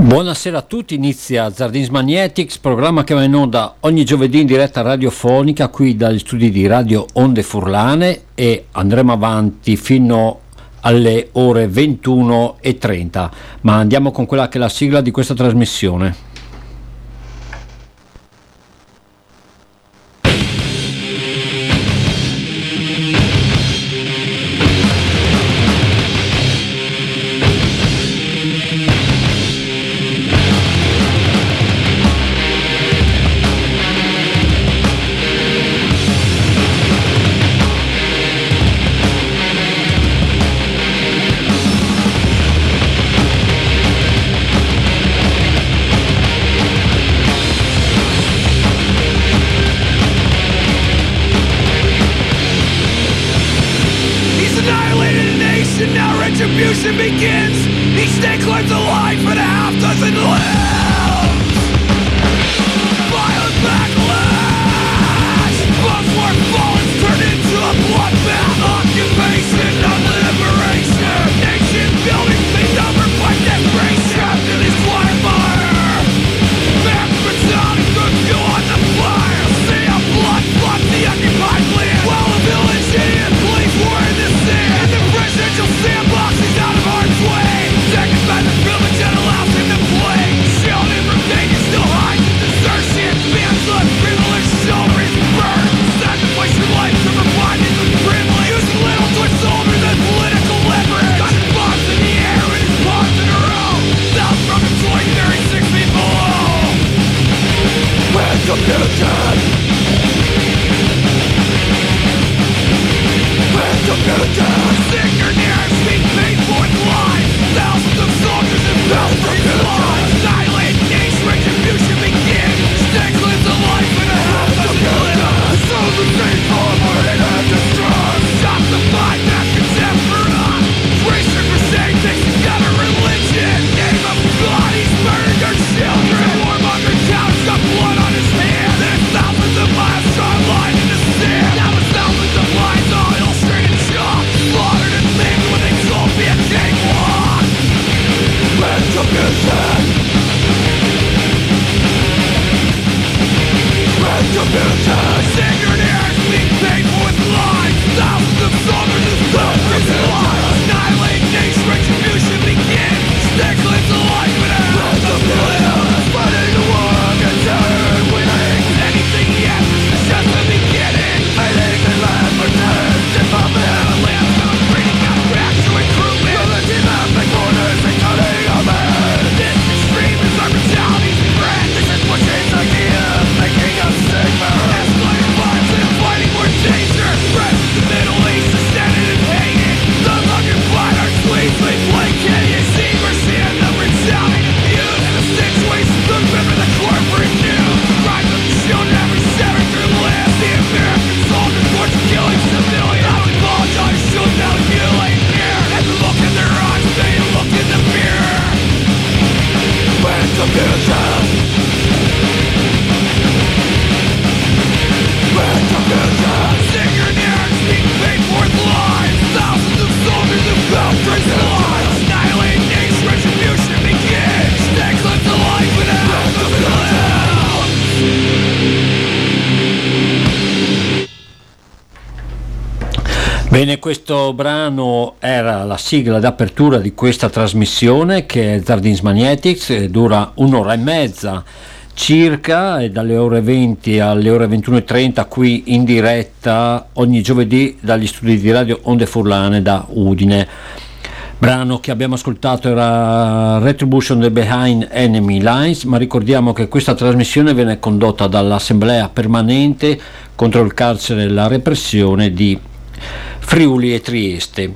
Buonasera a tutti, inizia Zardins Magnetics, programma che va in onda ogni giovedì in diretta radiofonica qui dagli studi di Radio Onde Furlane e andremo avanti fino alle ore 21.30, ma andiamo con quella che è la sigla di questa trasmissione. Questo brano era la sigla d'apertura di questa trasmissione che è Zardins Magnetics, dura un'ora e mezza circa, e dalle ore 20 alle ore 21.30 qui in diretta ogni giovedì dagli studi di radio Onde Furlane da Udine. Brano che abbiamo ascoltato era Retribution the Behind Enemy Lines, ma ricordiamo che questa trasmissione viene condotta dall'Assemblea permanente contro il carcere e la repressione di Friuli e Trieste.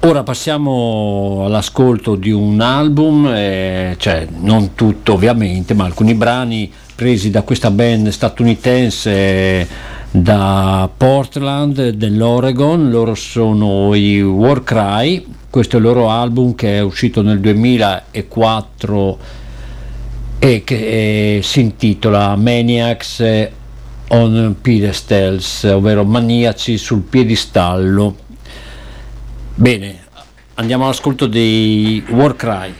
Ora passiamo all'ascolto di un album, eh, cioè non tutto ovviamente, ma alcuni brani presi da questa band statunitense da Portland dell'Oregon, loro sono i Warcry, questo è il loro album che è uscito nel 2004 e che eh, si intitola Maniacs on pedestals, ovvero maniaci sul piedistallo. Bene, andiamo all'ascolto dei Warcry.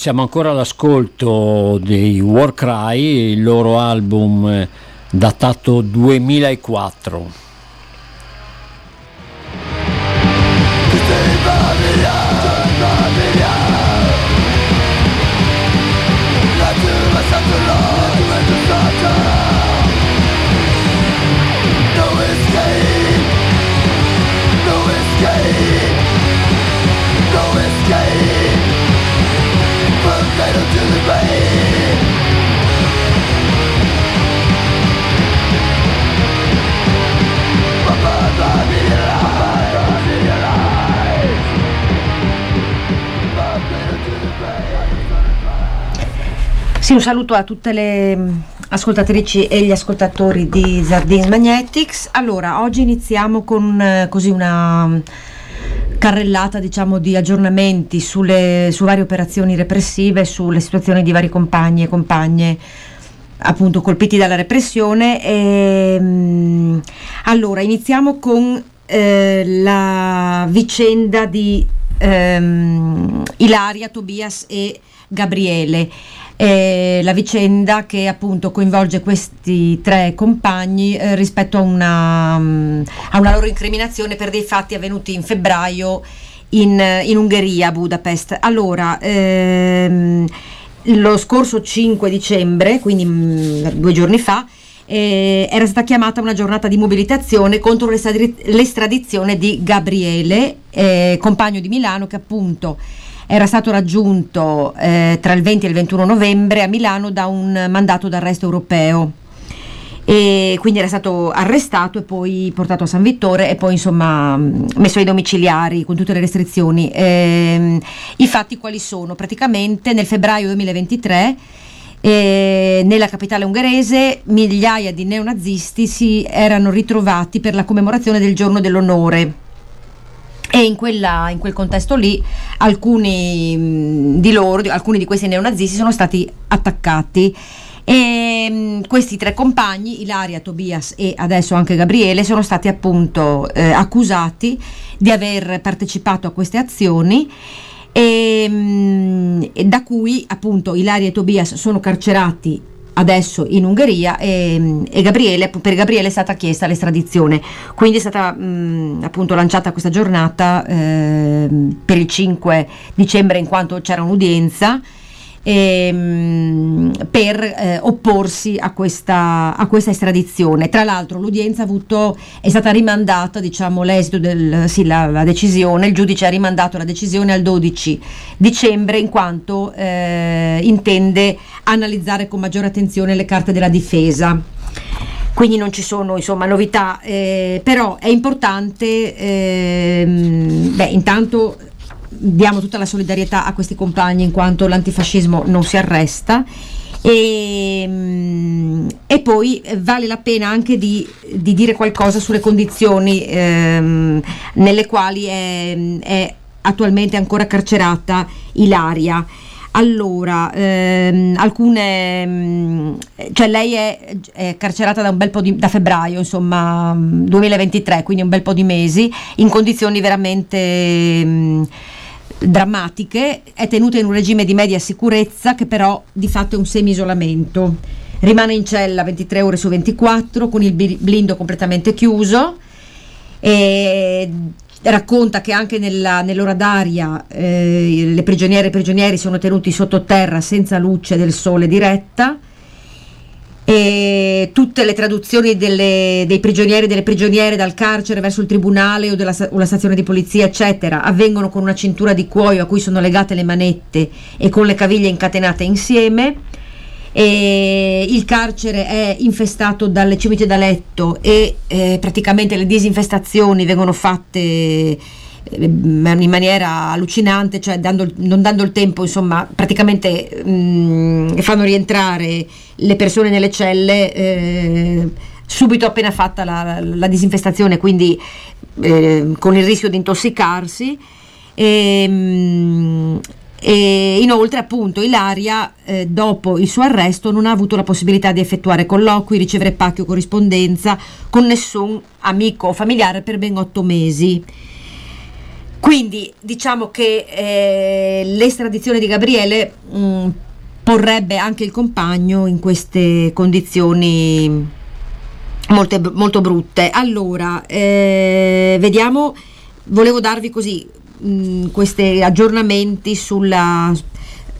Siamo ancora all'ascolto dei Warcry, il loro album eh, datato 2004. Sì, un saluto a tutte le mm, ascoltatrici e gli ascoltatori di Zardins Magnetics. Allora, oggi iniziamo con eh, così una mm, carrellata diciamo, di aggiornamenti sulle, su varie operazioni repressive, sulle situazioni di vari compagni e compagne appunto colpiti dalla repressione. E, mm, allora, iniziamo con eh, la vicenda di ehm, Ilaria, Tobias e Gabriele eh, la vicenda che appunto coinvolge questi tre compagni eh, rispetto a una, um, a una, loro incriminazione per dei fatti avvenuti in febbraio in, in Ungheria, a Budapest. Allora, ehm, lo scorso 5 dicembre, quindi mh, mm, due giorni fa, eh, era stata chiamata una giornata di mobilitazione contro l'estradizione di Gabriele, eh, compagno di Milano, che appunto era stato raggiunto eh, tra il 20 e il 21 novembre a Milano da un mandato d'arresto europeo e quindi era stato arrestato e poi portato a San Vittore e poi insomma messo ai domiciliari con tutte le restrizioni. Eh, I fatti quali sono? Praticamente nel febbraio 2023 eh, nella capitale ungherese migliaia di neonazisti si erano ritrovati per la commemorazione del giorno dell'onore e in, quella, in, quel contesto lì alcuni di loro, alcuni di questi neonazisti sono stati attaccati. E questi tre compagni, Ilaria, Tobias e adesso anche Gabriele, sono stati appunto eh, accusati di aver partecipato a queste azioni. E, e da cui appunto Ilaria e Tobias sono carcerati adesso in Ungheria e, e Gabriele, per Gabriele è stata chiesta l'estradizione, quindi è stata mh, appunto lanciata questa giornata eh, per il 5 dicembre in quanto c'era un'udienza ehm, per eh, opporsi a questa, a questa, estradizione. Tra l'altro l'udienza avuto, è stata rimandata, diciamo l'esito della sì, la, la, decisione, il giudice ha rimandato la decisione al 12 dicembre in quanto eh, intende analizzare con maggiore attenzione le carte della difesa quindi non ci sono insomma, novità, eh, però è importante, eh, beh, intanto diamo tutta la solidarietà a questi compagni in quanto l'antifascismo non si arresta. E, mm, e, poi vale la pena anche di, di dire qualcosa sulle condizioni ehm, nelle quali è, è, attualmente ancora carcerata Ilaria. Allora, ehm, alcune, mm, cioè lei è, è, carcerata da un bel po' di, da febbraio, insomma, 2023, quindi un bel po' di mesi, in condizioni veramente... Mh, mm, drammatiche, è tenuta in un regime di media sicurezza che però di fatto è un semi-isolamento. Rimane in cella 23 ore su 24 con il blindo completamente chiuso e racconta che anche nella, nell'ora d'aria eh, le prigioniere e i prigionieri sono tenuti sottoterra senza luce del sole diretta e tutte le traduzioni delle, dei prigionieri e delle prigioniere dal carcere verso il tribunale o, della, o la stazione di polizia, eccetera, avvengono con una cintura di cuoio a cui sono legate le manette e con le caviglie incatenate insieme. E il carcere è infestato dalle cimici da letto e eh, praticamente le disinfestazioni vengono fatte in maniera allucinante, cioè dando, non dando il tempo, insomma, praticamente mh, mm, fanno rientrare le persone nelle celle eh, subito appena fatta la, la disinfestazione, quindi eh, con il rischio di intossicarsi. E, mh, mm, e inoltre appunto Ilaria eh, dopo il suo arresto non ha avuto la possibilità di effettuare colloqui, ricevere pacchi o corrispondenza con nessun amico o familiare per ben otto mesi. Quindi diciamo che eh, l'estradizione di Gabriele mh, mm, porrebbe anche il compagno in queste condizioni molte, molto brutte. Allora, eh, vediamo, volevo darvi così mh, questi aggiornamenti sulla,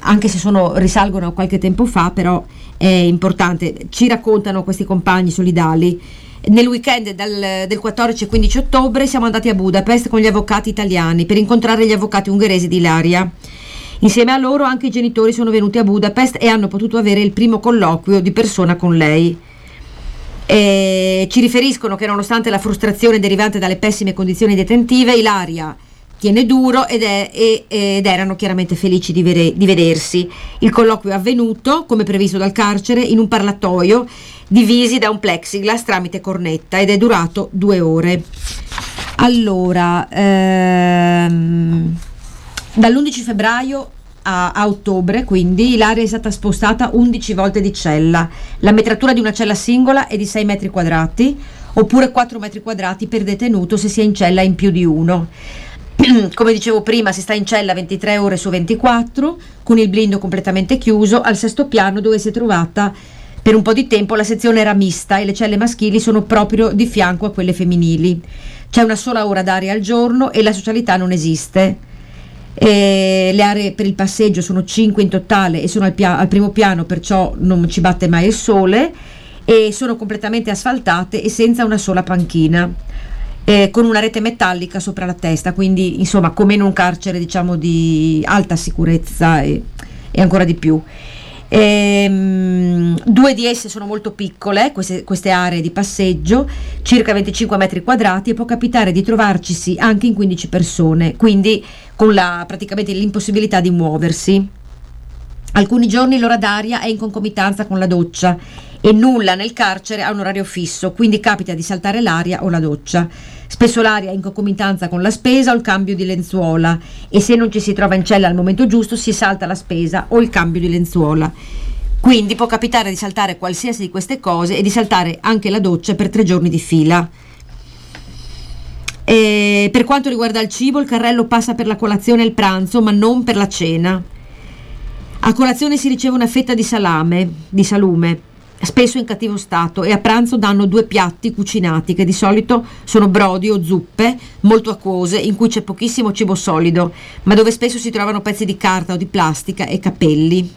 anche se sono, risalgono a qualche tempo fa, però è importante, ci raccontano questi compagni solidali. Nel weekend del, del 14 e 15 ottobre siamo andati a Budapest con gli avvocati italiani per incontrare gli avvocati ungheresi di Ilaria. Insieme a loro anche i genitori sono venuti a Budapest e hanno potuto avere il primo colloquio di persona con lei. E ci riferiscono che nonostante la frustrazione derivante dalle pessime condizioni detentive, Ilaria tiene duro ed, è, ed erano chiaramente felici di, vere, di, vedersi. Il colloquio è avvenuto, come previsto dal carcere, in un parlatoio divisi da un plexiglass tramite cornetta ed è durato due ore. Allora, ehm, dall'11 febbraio a, a, ottobre, quindi, l'area è stata spostata 11 volte di cella. La metratura di una cella singola è di 6 metri quadrati, oppure 4 metri quadrati per detenuto se si è in cella in più di uno. come dicevo prima, si sta in cella 23 ore su 24, con il blindo completamente chiuso, al sesto piano dove si è trovata per un po' di tempo la sezione era mista e le celle maschili sono proprio di fianco a quelle femminili. C'è una sola ora d'aria al giorno e la socialità non esiste. E le aree per il passeggio sono 5 in totale e sono al, pia- al primo piano, perciò non ci batte mai il sole e sono completamente asfaltate e senza una sola panchina eh, con una rete metallica sopra la testa, quindi insomma come in un carcere diciamo di alta sicurezza e, e ancora di più. Ehm, due di esse sono molto piccole, queste, queste, aree di passeggio, circa 25 metri quadrati e può capitare di trovarcisi anche in 15 persone, quindi con la, praticamente l'impossibilità di muoversi. Alcuni giorni l'ora d'aria è in concomitanza con la doccia e nulla nel carcere ha un orario fisso, quindi capita di saltare l'aria o la doccia. Spesso l'aria è in concomitanza con la spesa o il cambio di lenzuola e se non ci si trova in cella al momento giusto si salta la spesa o il cambio di lenzuola. Quindi può capitare di saltare qualsiasi di queste cose e di saltare anche la doccia per tre giorni di fila. E per quanto riguarda il cibo, il carrello passa per la colazione e il pranzo, ma non per la cena. A colazione si riceve una fetta di salame, di salume, spesso in cattivo stato e a pranzo danno due piatti cucinati che di solito sono brodi o zuppe molto acquose in cui c'è pochissimo cibo solido, ma dove spesso si trovano pezzi di carta o di plastica e capelli.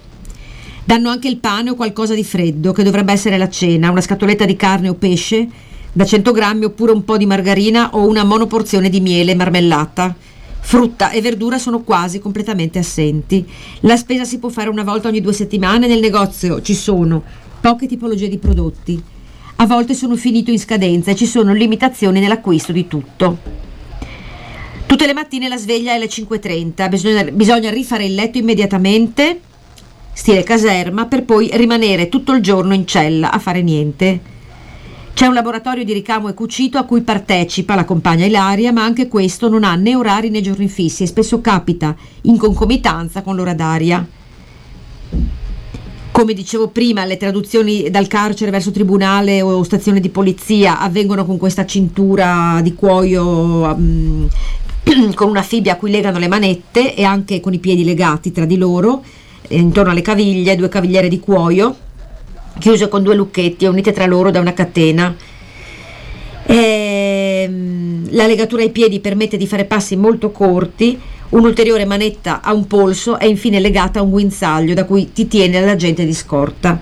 Danno anche il pane o qualcosa di freddo, che dovrebbe essere la cena, una scatoletta di carne o pesce da 100 grammi oppure un po' di margarina o una monoporzione di miele e marmellata. Frutta e verdura sono quasi completamente assenti. La spesa si può fare una volta ogni due settimane. Nel negozio ci sono poche tipologie di prodotti. A volte sono finito in scadenza e ci sono limitazioni nell'acquisto di tutto. Tutte le mattine la sveglia è alle 5.30, bisogna, bisogna rifare il letto immediatamente, stile caserma, per poi rimanere tutto il giorno in cella a fare niente. C'è un laboratorio di ricamo e cucito a cui partecipa la compagna Ilaria, ma anche questo non ha né orari né giorni fissi e spesso capita in concomitanza con l'ora d'aria. Come dicevo prima, le traduzioni dal carcere verso tribunale o stazione di polizia avvengono con questa cintura di cuoio um, con una fibbia a cui legano le manette e anche con i piedi legati tra di loro, eh, intorno alle caviglie, due cavigliere di cuoio chiuse con due lucchetti unite tra loro da una catena. E, ehm, la legatura ai piedi permette di fare passi molto corti Un'ulteriore manetta a un polso è infine legata a un guinzaglio da cui ti tiene l'agente di scorta.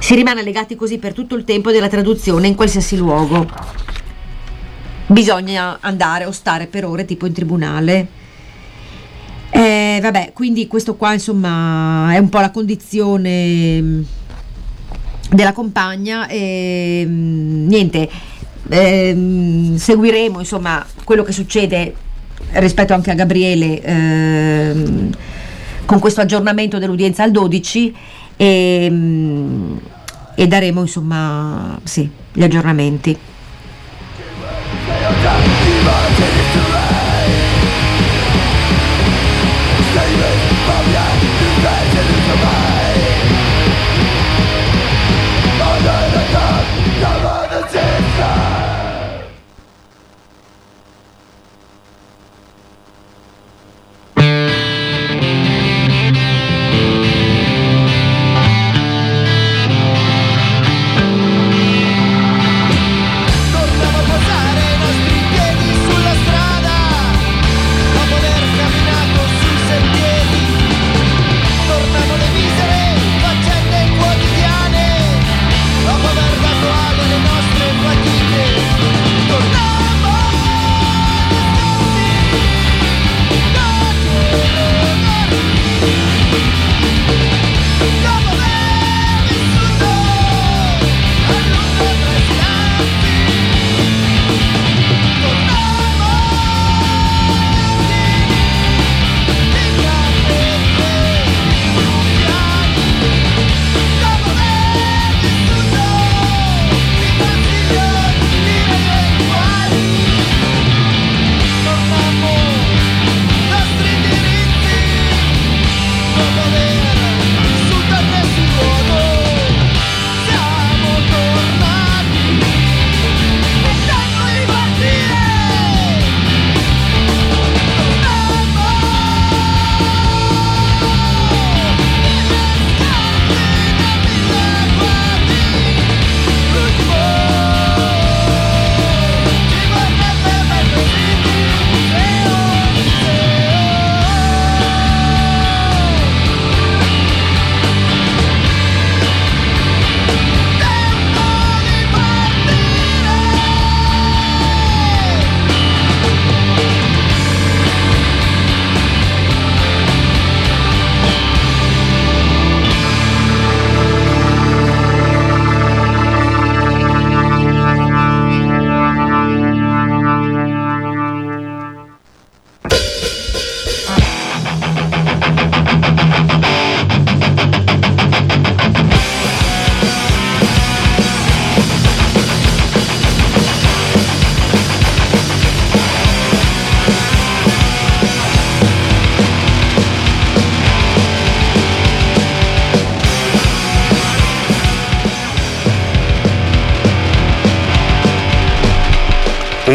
Si rimane legati così per tutto il tempo della traduzione in qualsiasi luogo. Bisogna andare o stare per ore tipo in tribunale. Eh, vabbè, quindi questo qua insomma è un po' la condizione mm, della compagna e mm, niente, eh, seguiremo insomma quello che succede rispetto anche a Gabriele ehm, con questo aggiornamento dell'udienza al 12 e, ehm, e daremo insomma sì, gli aggiornamenti.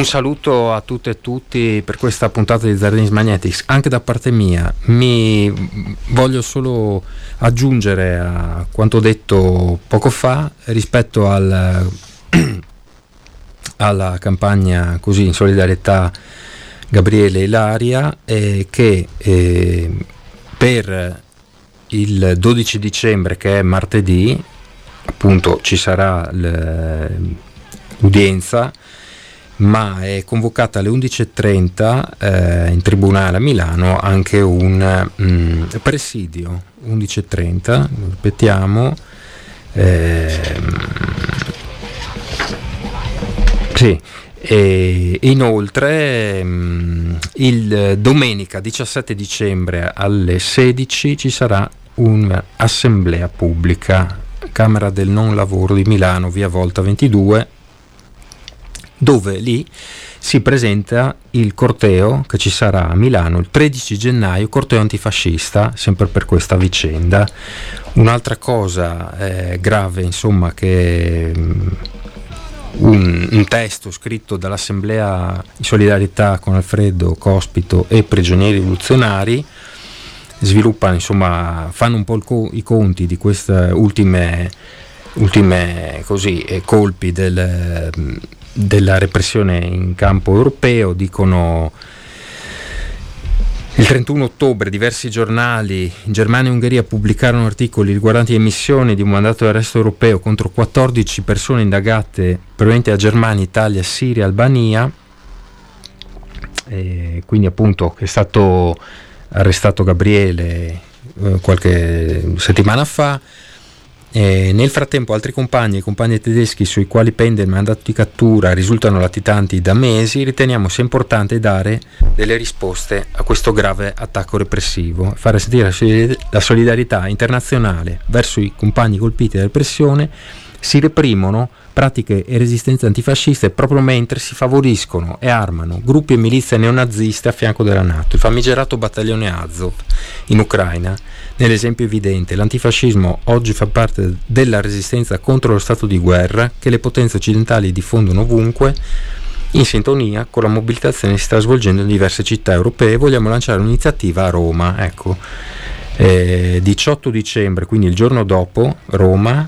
Saluto a tutte e tutti per questa puntata di Zardins Magnetics. Anche da parte mia mi voglio solo aggiungere a quanto detto poco fa rispetto al, alla campagna così in solidarietà Gabriele Ilaria eh, che eh, per il 12 dicembre che è martedì appunto ci sarà l'udienza ma è convocata alle 11.30 eh, in tribunale a Milano anche un mm, presidio. 11.30 ripetiamo ehm, sì e inoltre mm, il domenica 17 dicembre alle 16 ci sarà un'assemblea pubblica. Camera del Non Lavoro di Milano, via Volta 22, dove lì si presenta il corteo che ci sarà a Milano il 13 gennaio, corteo antifascista, sempre per questa vicenda. Un'altra cosa eh, grave, insomma, che mm, un, un, testo scritto dall'Assemblea in solidarietà con Alfredo Cospito e prigionieri rivoluzionari sviluppano, insomma, fanno un po' co- i conti di queste ultime, ultime così, eh, colpi del, della repressione in campo europeo, dicono il 31 ottobre diversi giornali in Germania e Ungheria pubblicarono articoli riguardanti emissioni di un mandato di arresto europeo contro 14 persone indagate provenienti da Germania, Italia, Siria, Albania. E quindi appunto è stato arrestato Gabriele eh, qualche settimana fa. E nel frattempo altri compagni e compagni tedeschi sui quali pende il mandato di cattura risultano latitanti da mesi, riteniamo sia importante dare delle risposte a questo grave attacco repressivo, fare sentire la solidarietà internazionale verso i compagni colpiti da repressione si reprimono pratiche e resistenze antifasciste proprio mentre si favoriscono e armano gruppi e milizie neonaziste a fianco della Nato. Il famigerato battaglione Azov in Ucraina, nell'esempio evidente, l'antifascismo oggi fa parte della resistenza contro lo stato di guerra che le potenze occidentali diffondono ovunque in sintonia con la mobilitazione che si sta svolgendo in diverse città europee, vogliamo lanciare un'iniziativa a Roma. Ecco, eh, 18 dicembre, quindi il giorno dopo, Roma,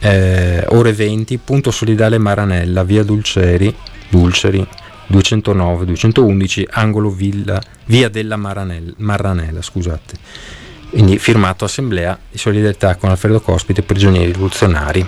eh, ore 20, punto solidale Maranella, via Dulceri, Dulceri 209, 211, angolo villa, via della Maranella, Maranella, scusate. Quindi firmato Assemblea di solidarietà con Alfredo Cospite, prigionieri rivoluzionari.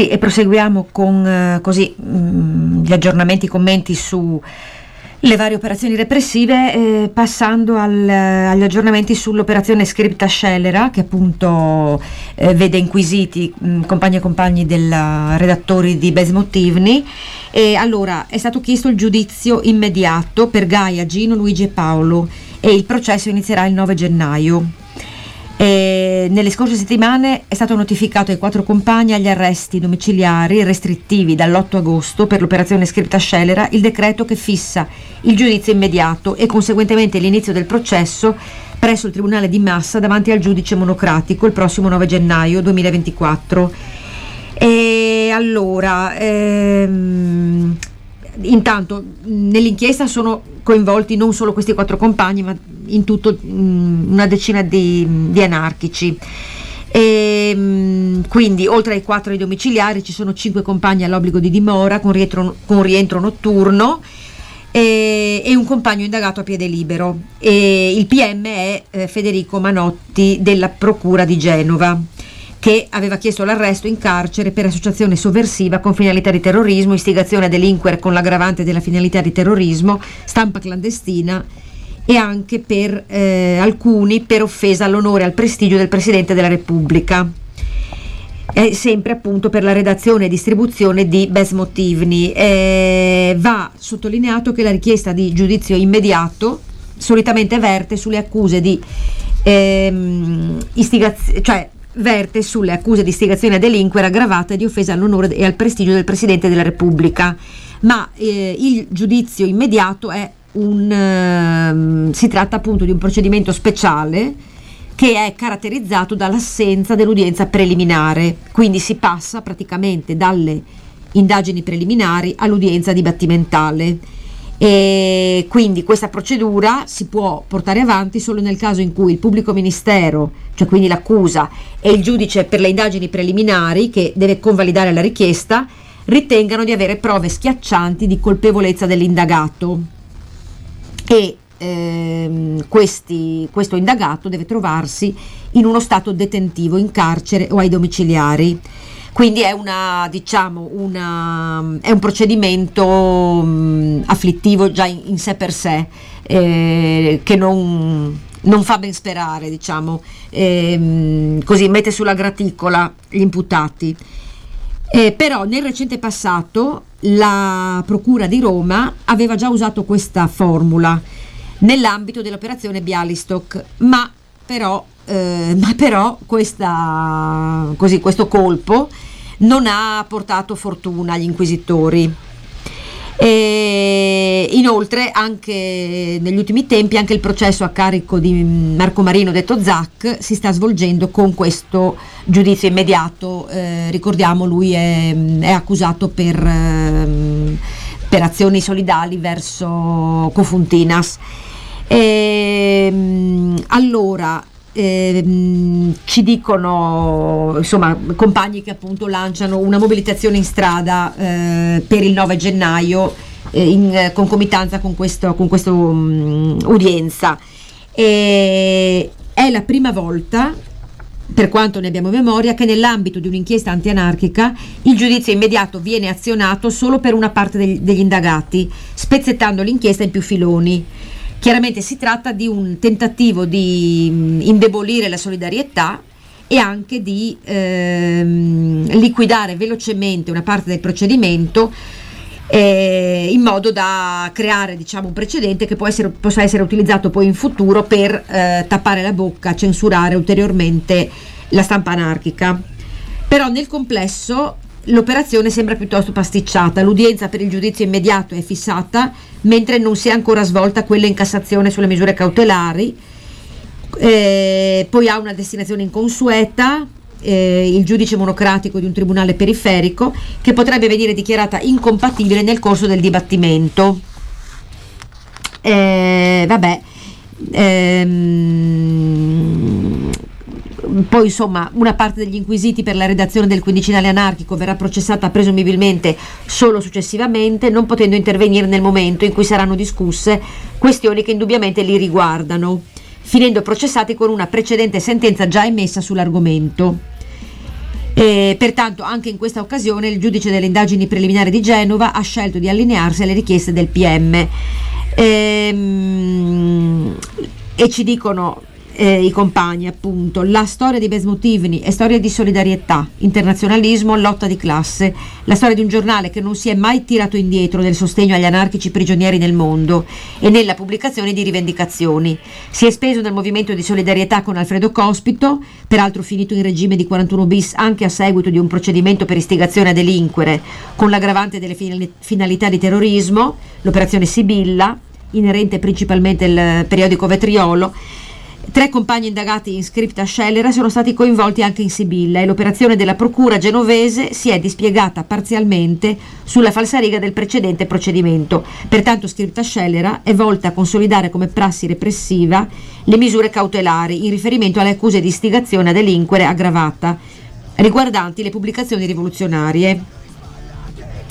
Sì, e proseguiamo con eh, così, mh, mm, gli aggiornamenti, i commenti su le varie operazioni repressive, eh, passando al, agli aggiornamenti sull'operazione Scripta Scellera, che appunto eh, vede inquisiti mh, mm, compagni e compagni dei redattori di Besmotivni. E allora è stato chiesto il giudizio immediato per Gaia, Gino, Luigi e Paolo e il processo inizierà il 9 gennaio. E nelle scorse settimane è stato notificato ai quattro compagni agli arresti domiciliari restrittivi dall'8 agosto per l'operazione scritta Scellera il decreto che fissa il giudizio immediato e conseguentemente l'inizio del processo presso il Tribunale di Massa davanti al giudice monocratico il prossimo 9 gennaio 2024. E allora, ehm, intanto nell'inchiesta sono coinvolti non solo questi quattro compagni, ma in tutto mh, una decina di, di anarchici. E, mh, quindi oltre ai quattro domiciliari ci sono cinque compagni all'obbligo di dimora con rientro, con rientro notturno e, e, un compagno indagato a piede libero. E il PM è eh, Federico Manotti della Procura di Genova che aveva chiesto l'arresto in carcere per associazione sovversiva con finalità di terrorismo, istigazione a delinquere con l'aggravante della finalità di terrorismo, stampa clandestina e anche per eh, alcuni per offesa all'onore e al prestigio del Presidente della Repubblica. È sempre appunto per la redazione e distribuzione di Besmotivni. Eh, va sottolineato che la richiesta di giudizio immediato solitamente verte sulle accuse di ehm, istigazione, cioè verte sulle accuse di istigazione a delinquere aggravata di offesa all'onore e al prestigio del Presidente della Repubblica, ma eh, il giudizio immediato è un, uh, si tratta appunto di un procedimento speciale che è caratterizzato dall'assenza dell'udienza preliminare, quindi si passa praticamente dalle indagini preliminari all'udienza dibattimentale e quindi questa procedura si può portare avanti solo nel caso in cui il pubblico ministero, cioè quindi l'accusa e il giudice per le indagini preliminari che deve convalidare la richiesta, ritengano di avere prove schiaccianti di colpevolezza dell'indagato e ehm, questi, questo indagato deve trovarsi in uno stato detentivo, in carcere o ai domiciliari. Quindi è, una, diciamo, una, è un procedimento mh, afflittivo già in, in, sé per sé, eh, che non, non, fa ben sperare, diciamo, eh, così mette sulla graticola gli imputati. Eh, però nel recente passato la Procura di Roma aveva già usato questa formula nell'ambito dell'operazione Bialystok, ma però eh, ma però questa, così, questo colpo non ha portato fortuna agli inquisitori. E inoltre, anche negli ultimi tempi, anche il processo a carico di Marco Marino, detto Zac, si sta svolgendo con questo giudizio immediato. Eh, ricordiamo, lui è, è accusato per, eh, per, azioni solidali verso Cofuntinas. E, allora, eh, ci dicono insomma compagni che appunto lanciano una mobilitazione in strada eh, per il 9 gennaio eh, in concomitanza con questa con questo, um, udienza e è la prima volta per quanto ne abbiamo memoria, che nell'ambito di un'inchiesta antianarchica il giudizio immediato viene azionato solo per una parte degli, degli indagati, spezzettando l'inchiesta in più filoni. Chiaramente si tratta di un tentativo di indebolire la solidarietà e anche di ehm, liquidare velocemente una parte del procedimento eh, in modo da creare diciamo, un precedente che essere, possa essere utilizzato poi in futuro per eh, tappare la bocca, censurare ulteriormente la stampa anarchica. Però nel complesso l'operazione sembra piuttosto pasticciata. L'udienza per il giudizio immediato è fissata, mentre non si è ancora svolta quella in Cassazione sulle misure cautelari. Eh, poi ha una destinazione inconsueta, eh, il giudice monocratico di un tribunale periferico, che potrebbe venire dichiarata incompatibile nel corso del dibattimento. Eh, vabbè. Ehm, poi insomma una parte degli inquisiti per la redazione del quindicinale anarchico verrà processata presumibilmente solo successivamente, non potendo intervenire nel momento in cui saranno discusse questioni che indubbiamente li riguardano, finendo processati con una precedente sentenza già emessa sull'argomento. E, pertanto anche in questa occasione il giudice delle indagini preliminari di Genova ha scelto di allinearsi alle richieste del PM. Ehm, e ci dicono eh, i compagni, appunto, la storia di Besmutivni è storia di solidarietà, internazionalismo, lotta di classe, la storia di un giornale che non si è mai tirato indietro nel sostegno agli anarchici prigionieri nel mondo e nella pubblicazione di rivendicazioni. Si è speso nel movimento di solidarietà con Alfredo Cospito, peraltro finito in regime di 41 bis anche a seguito di un procedimento per istigazione a delinquere, con l'aggravante delle finalità di terrorismo, l'operazione Sibilla, inerente principalmente al periodico Vetriolo, Tre compagni indagati in scripta scellera sono stati coinvolti anche in Sibilla e l'operazione della procura genovese si è dispiegata parzialmente sulla falsariga del precedente procedimento. Pertanto scripta scellera è volta a consolidare come prassi repressiva le misure cautelari in riferimento alle accuse di istigazione a delinquere aggravata riguardanti le pubblicazioni rivoluzionarie.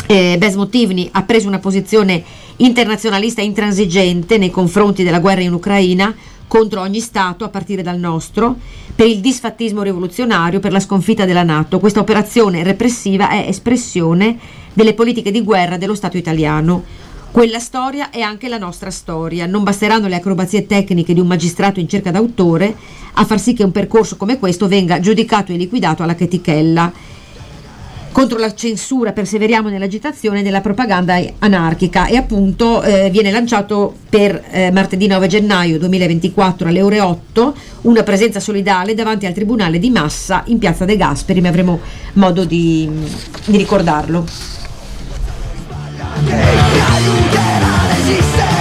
Eh, Besmotivni ha preso una posizione internazionalista intransigente nei confronti della guerra in Ucraina contro ogni Stato, a partire dal nostro, per il disfattismo rivoluzionario, per la sconfitta della Nato. Questa operazione repressiva è espressione delle politiche di guerra dello Stato italiano. Quella storia è anche la nostra storia. Non basteranno le acrobazie tecniche di un magistrato in cerca d'autore a far sì che un percorso come questo venga giudicato e liquidato alla chetichella contro la censura perseveriamo nell'agitazione della propaganda anarchica. E appunto eh, viene lanciato per eh, martedì 9 gennaio 2024 alle ore 8 una presenza solidale davanti al Tribunale di Massa in Piazza De Gasperi, ma avremo modo di, di ricordarlo. E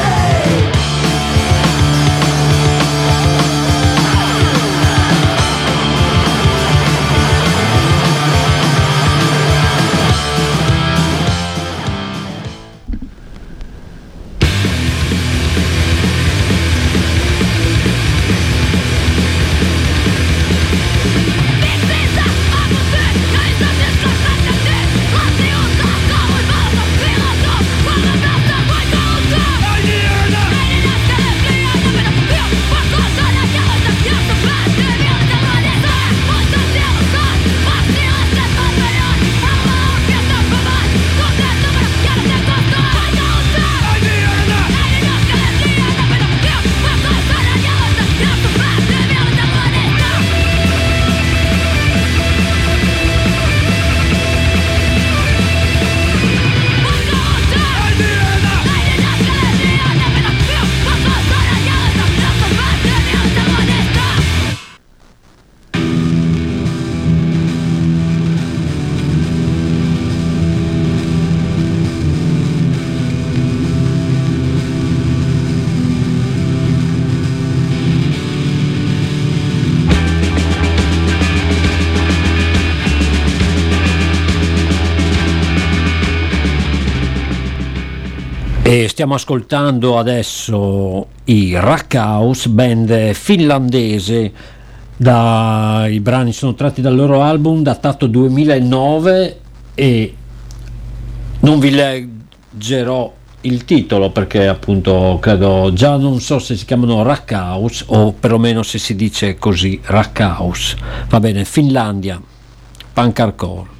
stiamo ascoltando adesso i Rackhouse, band finlandese. Da, I brani sono tratti dal loro album datato 2009 e non vi leggerò il titolo perché appunto credo già non so se si chiamano Rackhouse o perlomeno se si dice così Rackhouse. Va bene, Finlandia, punk hardcore.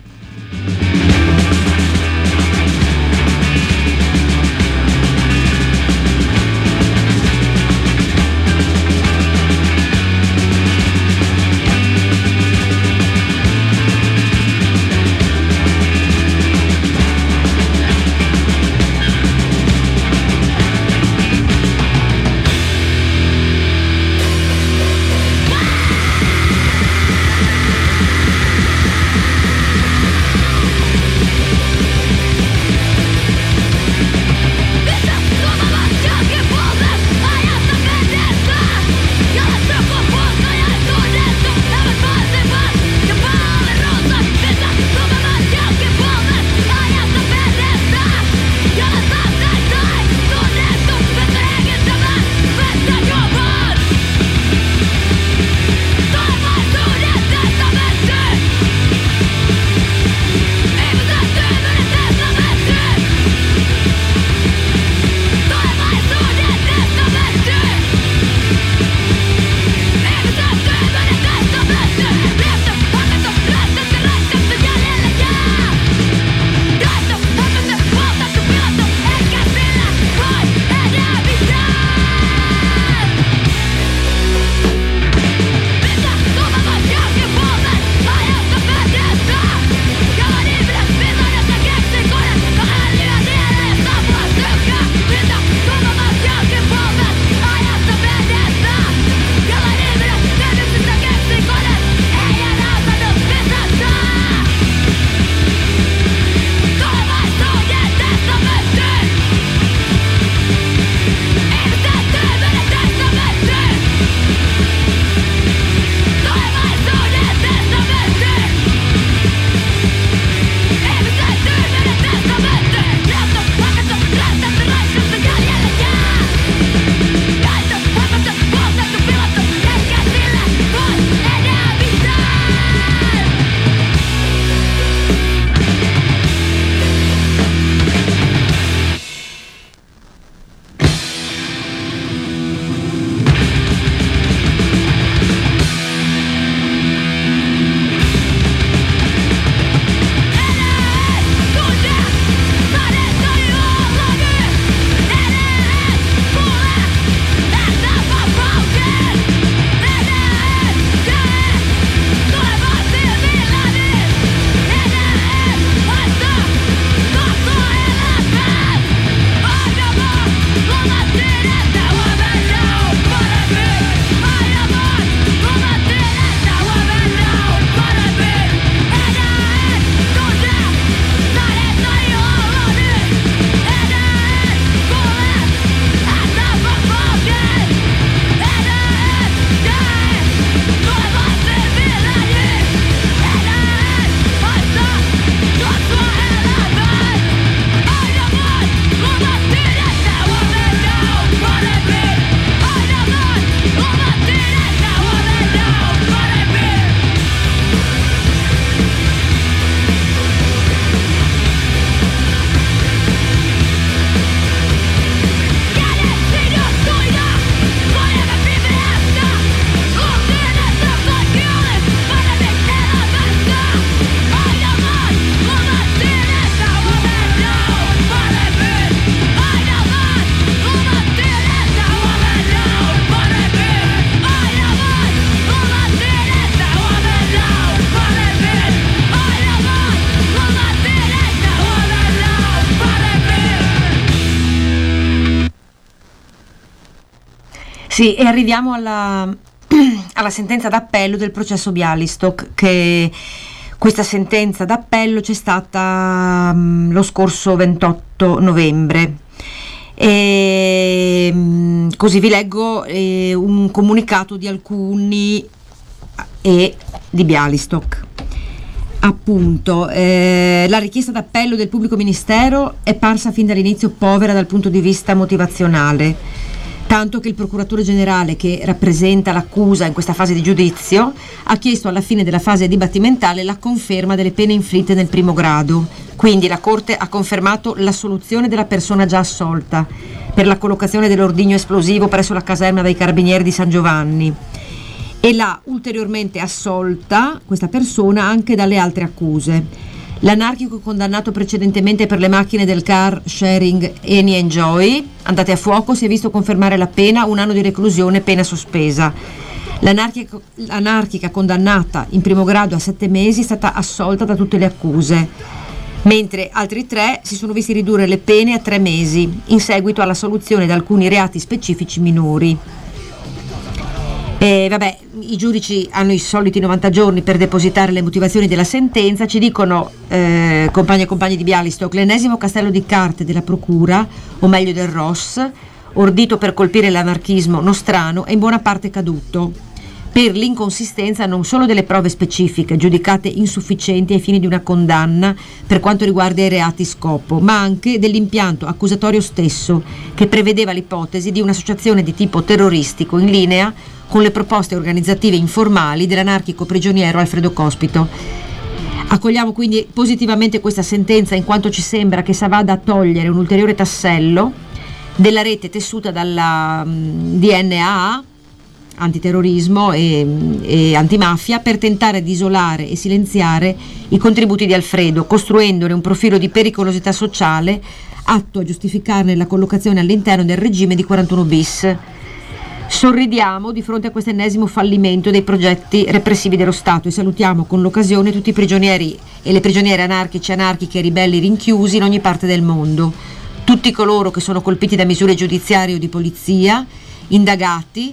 Sì, e arriviamo alla, alla sentenza d'appello del processo Bialystok che questa sentenza d'appello c'è stata um, lo scorso 28 novembre. E, um, così vi leggo eh, un comunicato di alcuni e di Bialystok. Appunto, eh, la richiesta d'appello del pubblico ministero è parsa fin dall'inizio povera dal punto di vista motivazionale tanto che il procuratore generale che rappresenta l'accusa in questa fase di giudizio ha chiesto alla fine della fase dibattimentale la conferma delle pene inflitte nel primo grado. Quindi la Corte ha confermato l'assoluzione della persona già assolta per la collocazione dell'ordigno esplosivo presso la caserma dei carabinieri di San Giovanni e l'ha ulteriormente assolta questa persona anche dalle altre accuse. L'anarchico condannato precedentemente per le macchine del car sharing Eni Enjoy, andate a fuoco, si è visto confermare la pena, un anno di reclusione, pena sospesa. L'anarchica, condannata in primo grado a sette mesi è stata assolta da tutte le accuse, mentre altri tre si sono visti ridurre le pene a tre mesi in seguito alla soluzione di alcuni reati specifici minori. E vabbè, i giudici hanno i soliti 90 giorni per depositare le motivazioni della sentenza, ci dicono eh, compagni e compagni di Bialystok, l'ennesimo castello di carte della Procura, o meglio del Ross, ordito per colpire l'anarchismo nostrano, è in buona parte caduto per l'inconsistenza non solo delle prove specifiche, giudicate insufficienti ai fini di una condanna per quanto riguarda i reati scopo, ma anche dell'impianto accusatorio stesso, che prevedeva l'ipotesi di un'associazione di tipo terroristico in linea con le proposte organizzative informali dell'anarchico prigioniero Alfredo Cospito. Accogliamo quindi positivamente questa sentenza in quanto ci sembra che sa vada a togliere un ulteriore tassello della rete tessuta dalla um, DNA antiterrorismo e, e, antimafia per tentare di isolare e silenziare i contributi di Alfredo, costruendone un profilo di pericolosità sociale atto a giustificarne la collocazione all'interno del regime di 41 bis. Sorridiamo di fronte a questo ennesimo fallimento dei progetti repressivi dello Stato e salutiamo con l'occasione tutti i prigionieri e le prigioniere anarchici, anarchiche e ribelli rinchiusi in ogni parte del mondo, tutti coloro che sono colpiti da misure giudiziarie o di polizia, indagati,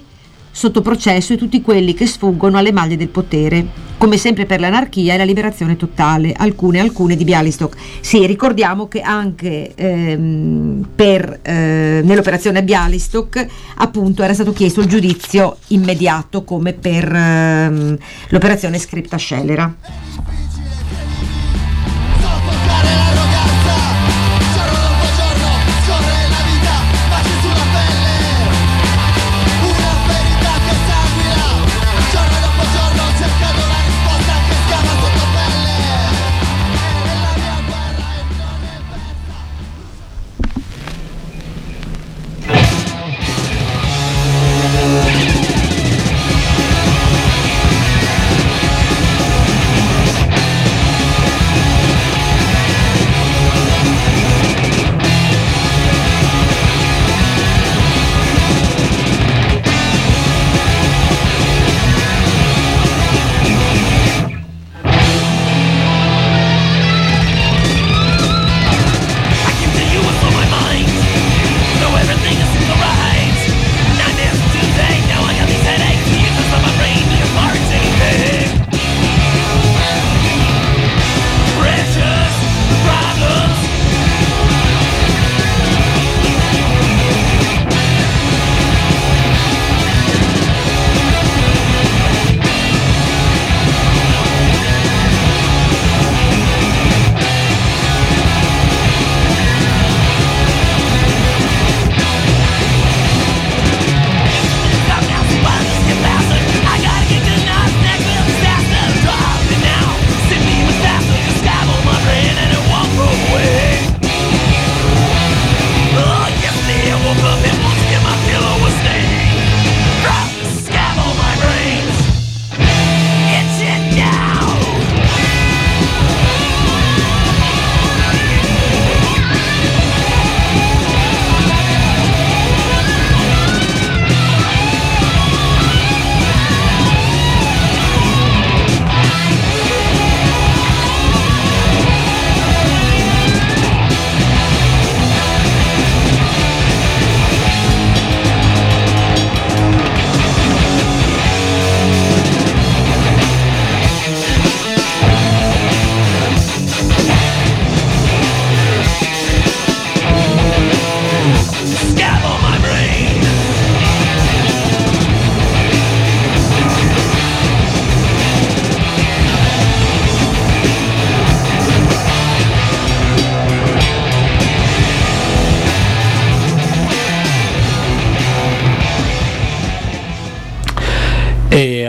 sotto processo e tutti quelli che sfuggono alle maglie del potere. Come sempre per l'anarchia e la liberazione totale, alcune alcune di Bialystok. Sì, ricordiamo che anche ehm, per, eh, nell'operazione Bialystok appunto era stato chiesto il giudizio immediato come per ehm, l'operazione Scripta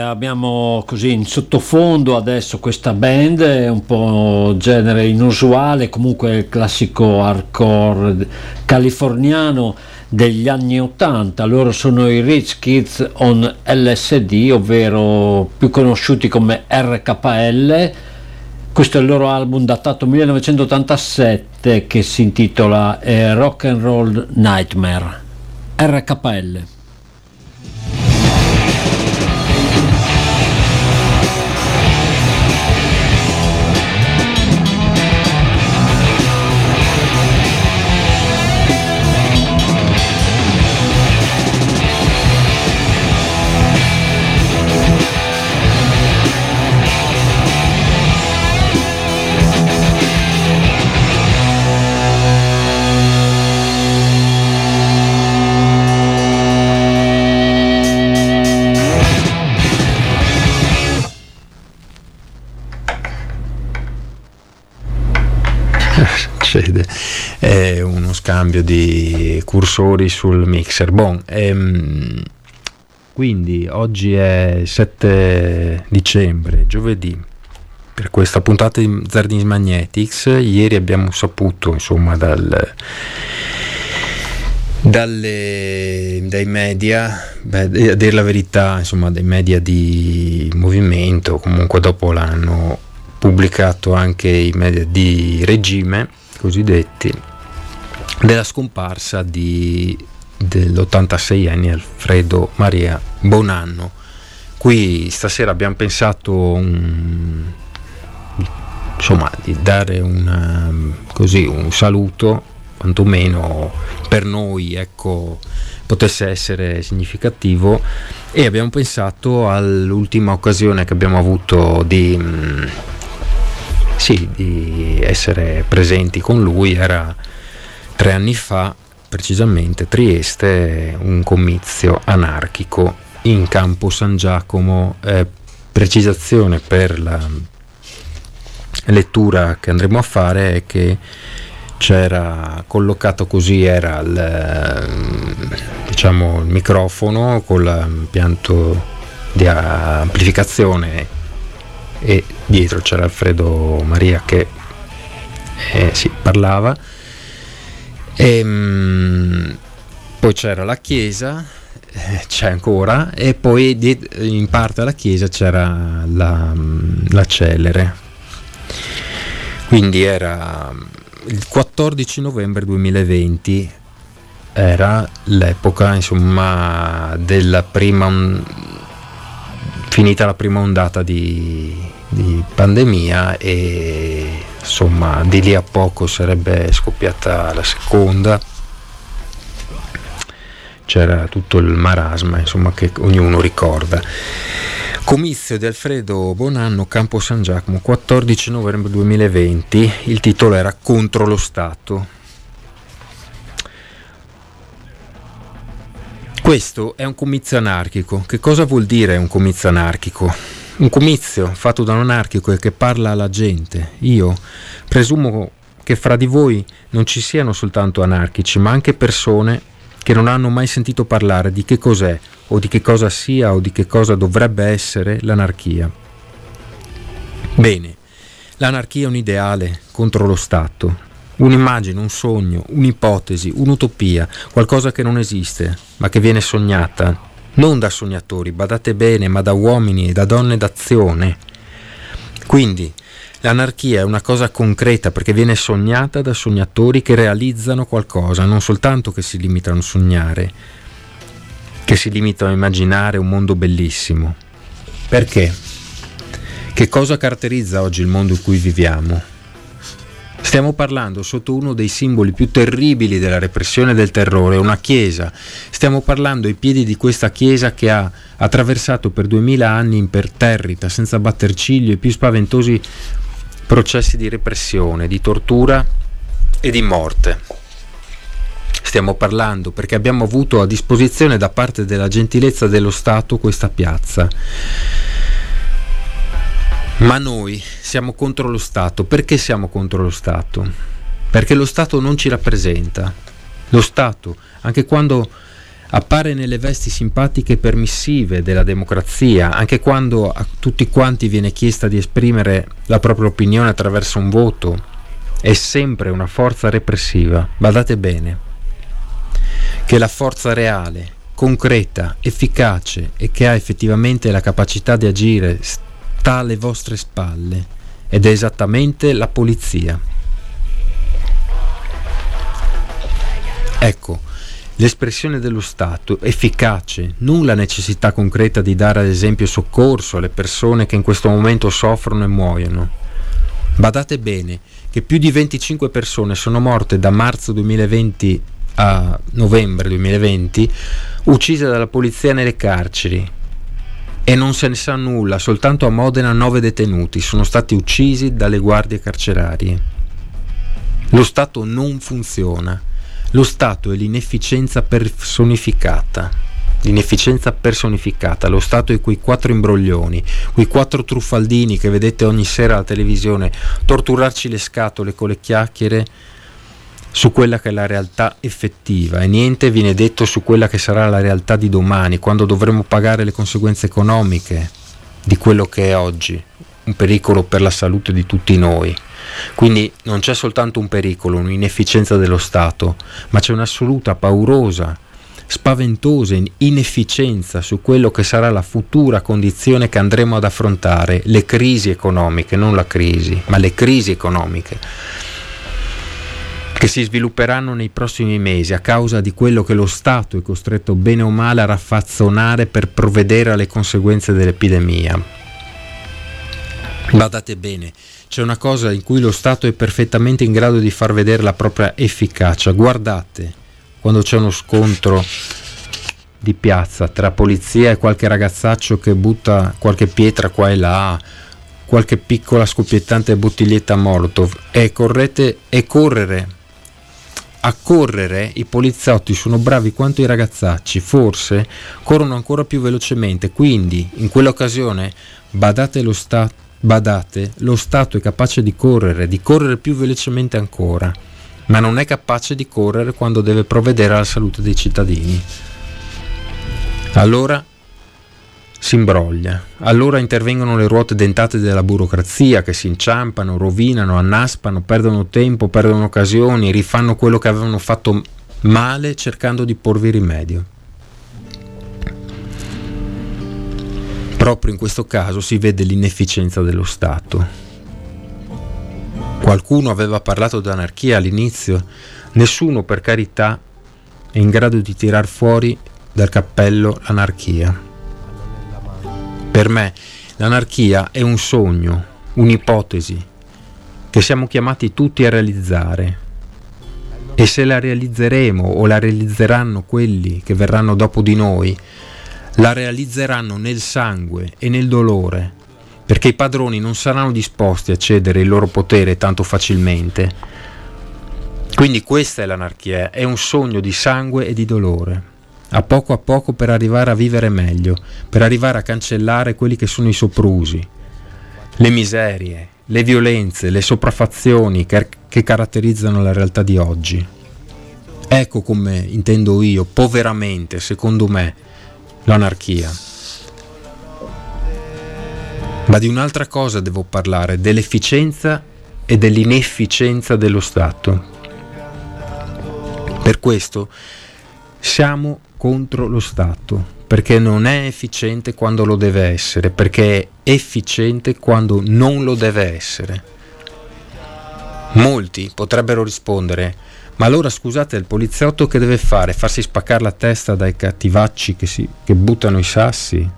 Abbiamo così in sottofondo adesso questa band, è un po' genere inusuale, comunque il classico hardcore californiano degli anni 80. Loro sono i Rich Kids on LSD, ovvero più conosciuti come RKL. Questo è il loro album datato 1987 che si intitola eh, Rock and Roll Nightmare. RKL. Succede è uno scambio di cursori sul mixer. Bon, ehm, quindi oggi è 7 dicembre giovedì. Per questa puntata di Zardins Magnetics ieri abbiamo saputo insomma dal dalle, dai media, beh, a dire la verità, insomma, dai media di movimento, comunque dopo l'hanno pubblicato anche i media di regime, cosiddetti, della scomparsa di, dell'86enne Alfredo Maria Bonanno. Qui stasera abbiamo pensato un, insomma, di dare una, così, un saluto, quantomeno per noi ecco, potesse essere significativo e abbiamo pensato all'ultima occasione che abbiamo avuto di sì, di essere presenti con lui era tre anni fa, precisamente Trieste, un comizio anarchico in campo San Giacomo. Eh, precisazione per la lettura che andremo a fare è che c'era collocato così era il, diciamo, il microfono con l'impianto di amplificazione e dietro c'era Alfredo Maria che eh, sì, parlava. E, mh, poi c'era la chiesa, eh, c'è ancora, e poi in parte alla chiesa c'era la, la celere. Quindi era il 14 novembre 2020, era l'epoca insomma della prima finita la prima ondata di, di pandemia e insomma di lì a poco sarebbe scoppiata la seconda. C'era tutto il marasma insomma che ognuno ricorda. Comizio di Alfredo Bonanno Campo San Giacomo 14 novembre 2020 il titolo era contro lo Stato Questo è un comizio anarchico. Che cosa vuol dire un comizio anarchico? Un comizio fatto da un anarchico e che parla alla gente. Io presumo che fra di voi non ci siano soltanto anarchici, ma anche persone che non hanno mai sentito parlare di che cos'è o di che cosa sia o di che cosa dovrebbe essere l'anarchia. Bene, l'anarchia è un ideale contro lo Stato, un'immagine, un sogno, un'ipotesi, un'utopia, qualcosa che non esiste, ma che viene sognata, non da sognatori, badate bene, ma da uomini e da donne d'azione. Quindi, l'anarchia è una cosa concreta perché viene sognata da sognatori che realizzano qualcosa, non soltanto che si limitano a sognare, che si limitano a immaginare un mondo bellissimo. Perché? Che cosa caratterizza oggi il mondo in cui viviamo? Stiamo parlando sotto uno dei simboli più terribili della repressione del terrore, una chiesa. Stiamo parlando ai piedi di questa chiesa che ha attraversato per duemila anni imperterrita, senza batter ciglio, i più spaventosi processi di repressione, di tortura e di morte. Stiamo parlando perché abbiamo avuto a disposizione da parte della gentilezza dello Stato questa piazza ma noi siamo contro lo Stato. Perché siamo contro lo Stato? Perché lo Stato non ci rappresenta. Lo Stato, anche quando appare nelle vesti simpatiche e permissive della democrazia, anche quando a tutti quanti viene chiesta di esprimere la propria opinione attraverso un voto, è sempre una forza repressiva. Badate bene che la forza reale, concreta, efficace e che ha effettivamente la capacità di agire sta alle vostre spalle ed è esattamente la polizia. Ecco, l'espressione dello Stato efficace, non la necessità concreta di dare ad esempio soccorso alle persone che in questo momento soffrono e muoiono. Badate bene che più di 25 persone sono morte da marzo 2020 a novembre 2020 uccise dalla polizia nelle carceri e non se ne sa nulla, soltanto a Modena nove detenuti sono stati uccisi dalle guardie carcerarie. Lo Stato non funziona lo Stato è l'inefficienza personificata. L'inefficienza personificata, lo Stato è quei quattro imbroglioni, quei quattro truffaldini che vedete ogni sera alla televisione torturarci le scatole con le chiacchiere su quella che è la realtà effettiva e niente viene detto su quella che sarà la realtà di domani, quando dovremo pagare le conseguenze economiche di quello che è oggi, un pericolo per la salute di tutti noi. Quindi non c'è soltanto un pericolo, un'inefficienza dello Stato, ma c'è un'assoluta paurosa, spaventosa inefficienza su quello che sarà la futura condizione che andremo ad affrontare, le crisi economiche, non la crisi, ma le crisi economiche che si svilupperanno nei prossimi mesi a causa di quello che lo Stato è costretto bene o male a raffazzonare per provvedere alle conseguenze dell'epidemia. Badate bene, c'è una cosa in cui lo Stato è perfettamente in grado di far vedere la propria efficacia. Guardate, quando c'è uno scontro di piazza tra polizia e qualche ragazzaccio che butta qualche pietra qua e là, qualche piccola scoppiettante bottiglietta Molotov e correte e correre a correre i poliziotti sono bravi quanto i ragazzacci, forse corrono ancora più velocemente, quindi in quell'occasione badate lo Stato Badate, lo Stato è capace di correre, di correre più velocemente ancora, ma non è capace di correre quando deve provvedere alla salute dei cittadini. Allora si imbroglia, allora intervengono le ruote dentate della burocrazia che si inciampano, rovinano, annaspano, perdono tempo, perdono occasioni, rifanno quello che avevano fatto male cercando di porvi rimedio. Proprio in questo caso si vede l'inefficienza dello Stato. Qualcuno aveva parlato d'anarchia all'inizio, nessuno per carità è in grado di tirar fuori dal cappello l'anarchia. Per me l'anarchia è un sogno, un'ipotesi che siamo chiamati tutti a realizzare. E se la realizzeremo o la realizzeranno quelli che verranno dopo di noi, la realizzeranno nel sangue e nel dolore, perché i padroni non saranno disposti a cedere il loro potere tanto facilmente. Quindi questa è l'anarchia, è un sogno di sangue e di dolore, a poco a poco per arrivare a vivere meglio, per arrivare a cancellare quelli che sono i soprusi, le miserie, le violenze, le sopraffazioni che, che caratterizzano la realtà di oggi. Ecco come intendo io, poveramente, secondo me, l'anarchia. Ma di un'altra cosa devo parlare, dell'efficienza e dell'inefficienza dello Stato. Per questo siamo contro lo Stato, perché non è efficiente quando lo deve essere, perché è efficiente quando non lo deve essere. Molti potrebbero rispondere, ma allora scusate, il poliziotto che deve fare? Farsi spaccare la testa dai cattivacci che, si, che buttano i sassi?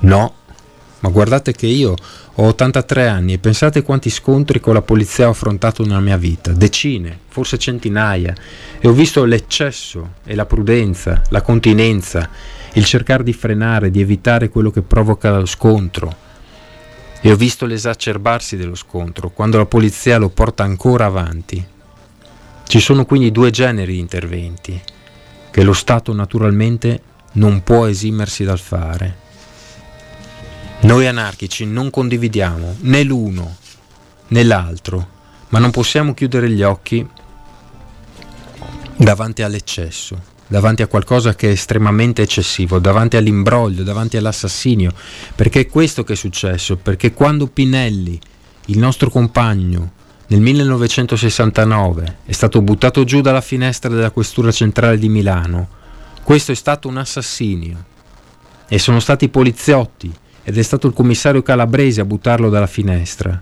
No, ma guardate che io ho 83 anni e pensate quanti scontri con la polizia ho affrontato nella mia vita, decine, forse centinaia, e ho visto l'eccesso e la prudenza, la continenza, il cercare di frenare, di evitare quello che provoca lo scontro. E ho visto l'esacerbarsi dello scontro, quando la polizia lo porta ancora avanti. Ci sono quindi due generi di interventi che lo Stato naturalmente non può esimersi dal fare. Noi anarchici non condividiamo né l'uno né l'altro, ma non possiamo chiudere gli occhi davanti all'eccesso, davanti a qualcosa che è estremamente eccessivo, davanti all'imbroglio, davanti all'assassinio, perché è questo che è successo, perché quando Pinelli, il nostro compagno, nel 1969 è stato buttato giù dalla finestra della questura centrale di Milano, questo è stato un assassinio e sono stati i poliziotti ed è stato il commissario Calabresi a buttarlo dalla finestra.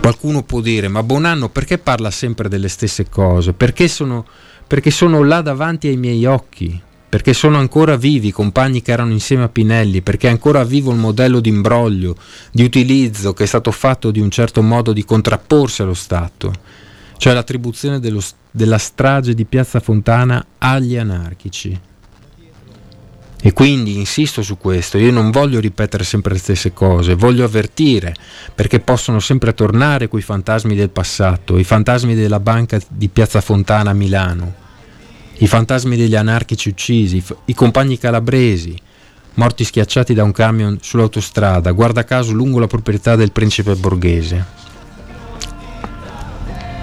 Qualcuno può dire, ma Bonanno perché parla sempre delle stesse cose? Perché sono, perché sono là davanti ai miei occhi, perché sono ancora vivi i compagni che erano insieme a Pinelli, perché è ancora vivo il modello di imbroglio, di utilizzo che è stato fatto di un certo modo di contrapporsi allo Stato, cioè l'attribuzione dello, della strage di Piazza Fontana agli anarchici. E quindi insisto su questo, io non voglio ripetere sempre le stesse cose, voglio avvertire, perché possono sempre tornare quei fantasmi del passato, i fantasmi della banca di Piazza Fontana a Milano, i fantasmi degli anarchici uccisi, i compagni calabresi, morti schiacciati da un camion sull'autostrada, guarda caso lungo la proprietà del principe borghese.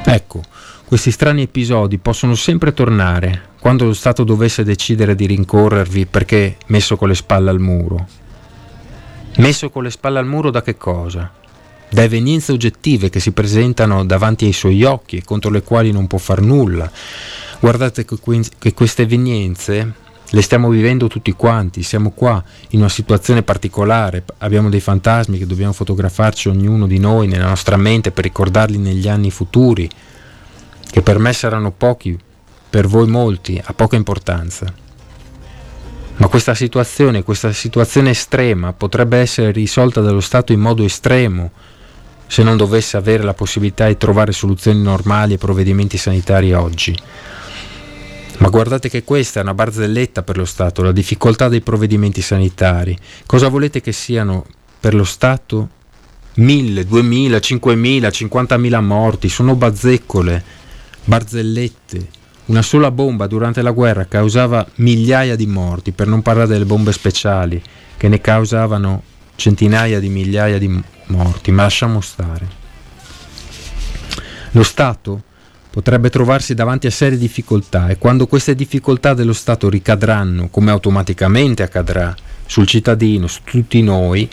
Ecco, questi strani episodi possono sempre tornare quando lo Stato dovesse decidere di rincorrervi perché messo con le spalle al muro. Messo con le spalle al muro da che cosa? Da evenienze oggettive che si presentano davanti ai suoi occhi e contro le quali non può far nulla. Guardate che queste evenienze le stiamo vivendo tutti quanti, siamo qua in una situazione particolare, abbiamo dei fantasmi che dobbiamo fotografarci ognuno di noi nella nostra mente per ricordarli negli anni futuri, che per me saranno pochi, per voi molti ha poca importanza. Ma questa situazione, questa situazione estrema potrebbe essere risolta dallo Stato in modo estremo se non dovesse avere la possibilità di trovare soluzioni normali e provvedimenti sanitari oggi. Ma guardate che questa è una barzelletta per lo Stato, la difficoltà dei provvedimenti sanitari. Cosa volete che siano per lo Stato? Mille, duemila, cinquemila, cinquantamila morti, sono bazzecole, barzellette. Una sola bomba durante la guerra causava migliaia di morti, per non parlare delle bombe speciali, che ne causavano centinaia di migliaia di morti, ma lasciamo stare. Lo Stato potrebbe trovarsi davanti a serie difficoltà e quando queste difficoltà dello Stato ricadranno, come automaticamente accadrà, sul cittadino, su tutti noi,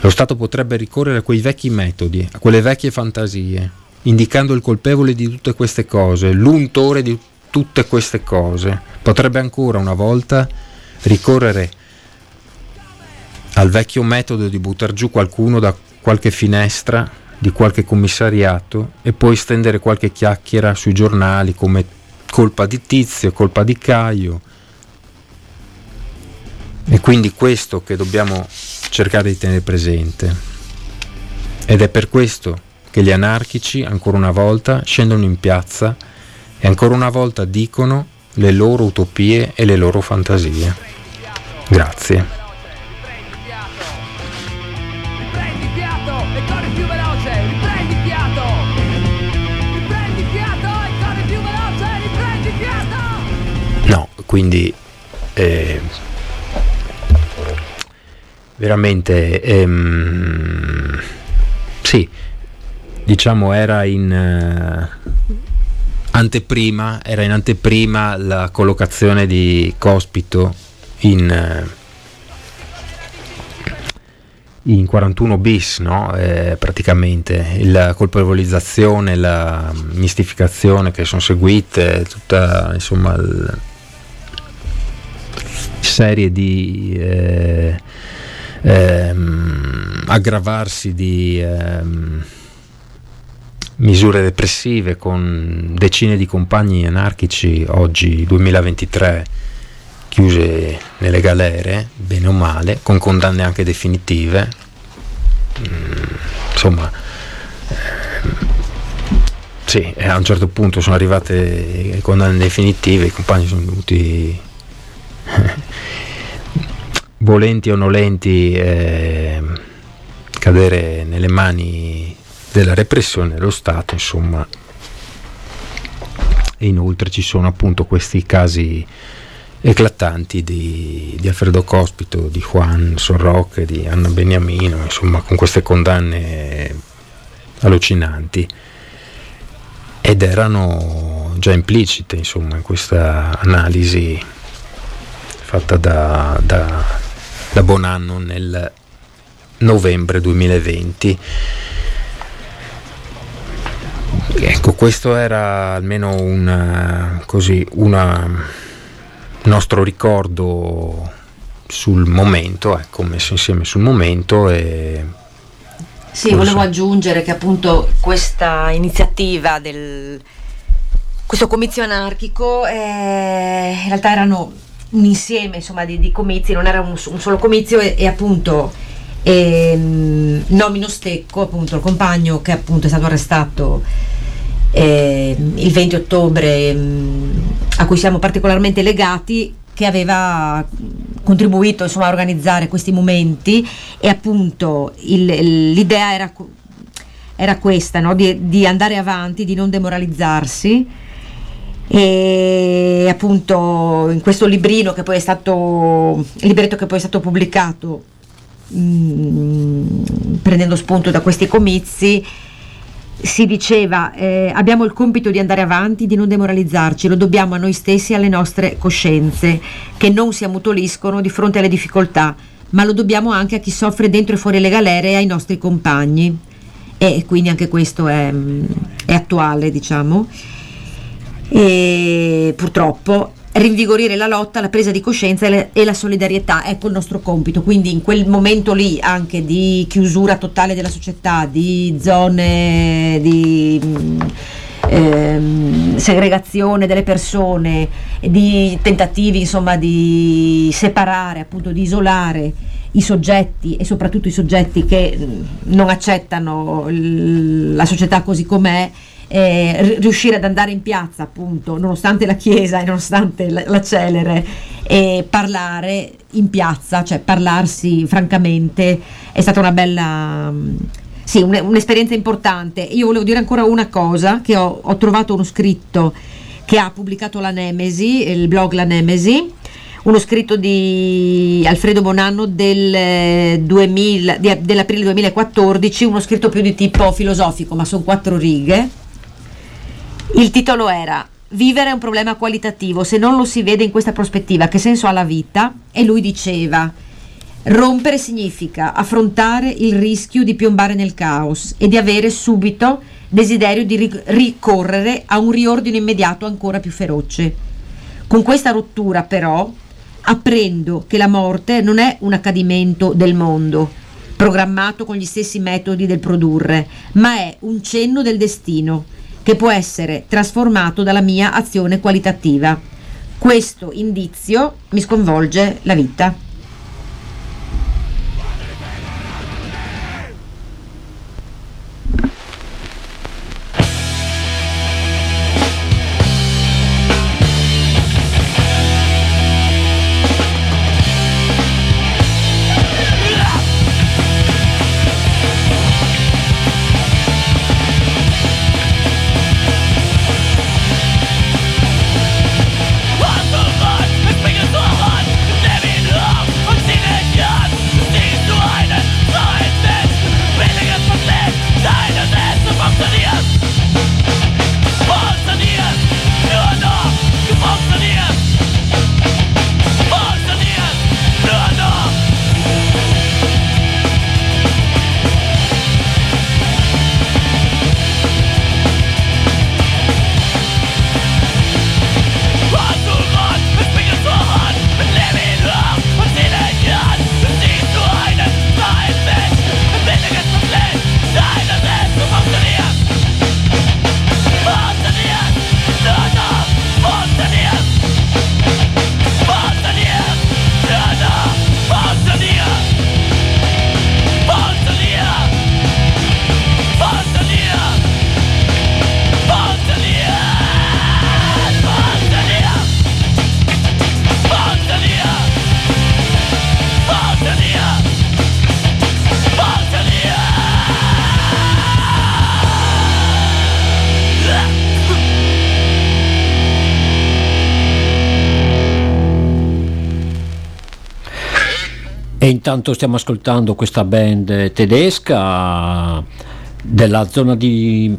lo Stato potrebbe ricorrere a quei vecchi metodi, a quelle vecchie fantasie, indicando il colpevole di tutte queste cose, l'untore di tutte queste cose. Potrebbe ancora una volta ricorrere al vecchio metodo di buttare giù qualcuno da qualche finestra di qualche commissariato e poi stendere qualche chiacchiera sui giornali come colpa di Tizio, colpa di Caio. E quindi questo che dobbiamo cercare di tenere presente. Ed è per questo che gli anarchici, ancora una volta, scendono in piazza e ancora una volta dicono le loro utopie e le loro fantasie. Grazie. No, quindi eh, veramente ehm, sì, diciamo era in uh, anteprima, era in anteprima la collocazione di Cospito in, uh, in 41 bis, no? eh, praticamente la colpevolizzazione, la mistificazione che sono seguite, tutta insomma l- serie di eh, ehm, aggravarsi di ehm, misure repressive con decine di compagni anarchici oggi 2023 chiuse nelle galere, bene o male, con condanne anche definitive. Mm, insomma, eh, sì, a un certo punto sono arrivate le condanne definitive, i compagni sono dovuti, volenti o nolenti, eh, cadere nelle mani della repressione dello Stato, insomma. E inoltre ci sono appunto questi casi eclatanti di, di Alfredo Cospito, di Juan Sorroque, di Anna Beniamino, insomma, con queste condanne allucinanti. Ed erano già implicite insomma, in questa analisi fatta da, da, da Bonanno nel novembre 2020. Ecco, questo era almeno una, così, una nostro ricordo sul momento, ecco, messo insieme sul momento e sì, volevo aggiungere che appunto questa iniziativa del questo comizio anarchico eh, in realtà erano un insieme insomma, di, di, comizi, non era un, un solo comizio e, e appunto eh, nomino Stecco, appunto il compagno che appunto è stato arrestato eh, il 20 ottobre, mh, a cui siamo particolarmente legati, che aveva contribuito insomma, a organizzare questi momenti e appunto il, l'idea era, era questa, no? di, di, andare avanti, di non demoralizzarsi e appunto in questo librino che poi è stato, libretto che poi è stato pubblicato mm, prendendo spunto da questi comizi si diceva eh, abbiamo il compito di andare avanti, di non demoralizzarci, lo dobbiamo a noi stessi e alle nostre coscienze, che non si ammutoliscono di fronte alle difficoltà, ma lo dobbiamo anche a chi soffre dentro e fuori le galere e ai nostri compagni. E quindi anche questo è, è attuale, diciamo. E purtroppo rinvigorire la lotta, la presa di coscienza e, la solidarietà, ecco il nostro compito, quindi in quel momento lì anche di chiusura totale della società, di zone di ehm, segregazione delle persone, di tentativi insomma di separare, appunto di isolare i soggetti e soprattutto i soggetti che non accettano la società così com'è eh, riuscire ad andare in piazza appunto nonostante la chiesa e nonostante la, celere e parlare in piazza cioè parlarsi francamente è stata una bella mm, sì, un, un'esperienza importante. Io volevo dire ancora una cosa che ho, ho trovato uno scritto che ha pubblicato la Nemesi il blog La Nemesi uno scritto di Alfredo Bonanno del 2000, di, dell'aprile 2014, uno scritto più di tipo filosofico, ma sono quattro righe, il titolo era Vivere è un problema qualitativo, se non lo si vede in questa prospettiva, che senso ha la vita? E lui diceva Rompere significa affrontare il rischio di piombare nel caos e di avere subito desiderio di ricorrere a un riordino immediato ancora più feroce. Con questa rottura però apprendo che la morte non è un accadimento del mondo, programmato con gli stessi metodi del produrre, ma è un cenno del destino che può essere trasformato dalla mia azione qualitativa. Questo indizio mi sconvolge la vita. E intanto stiamo ascoltando questa band tedesca della zona di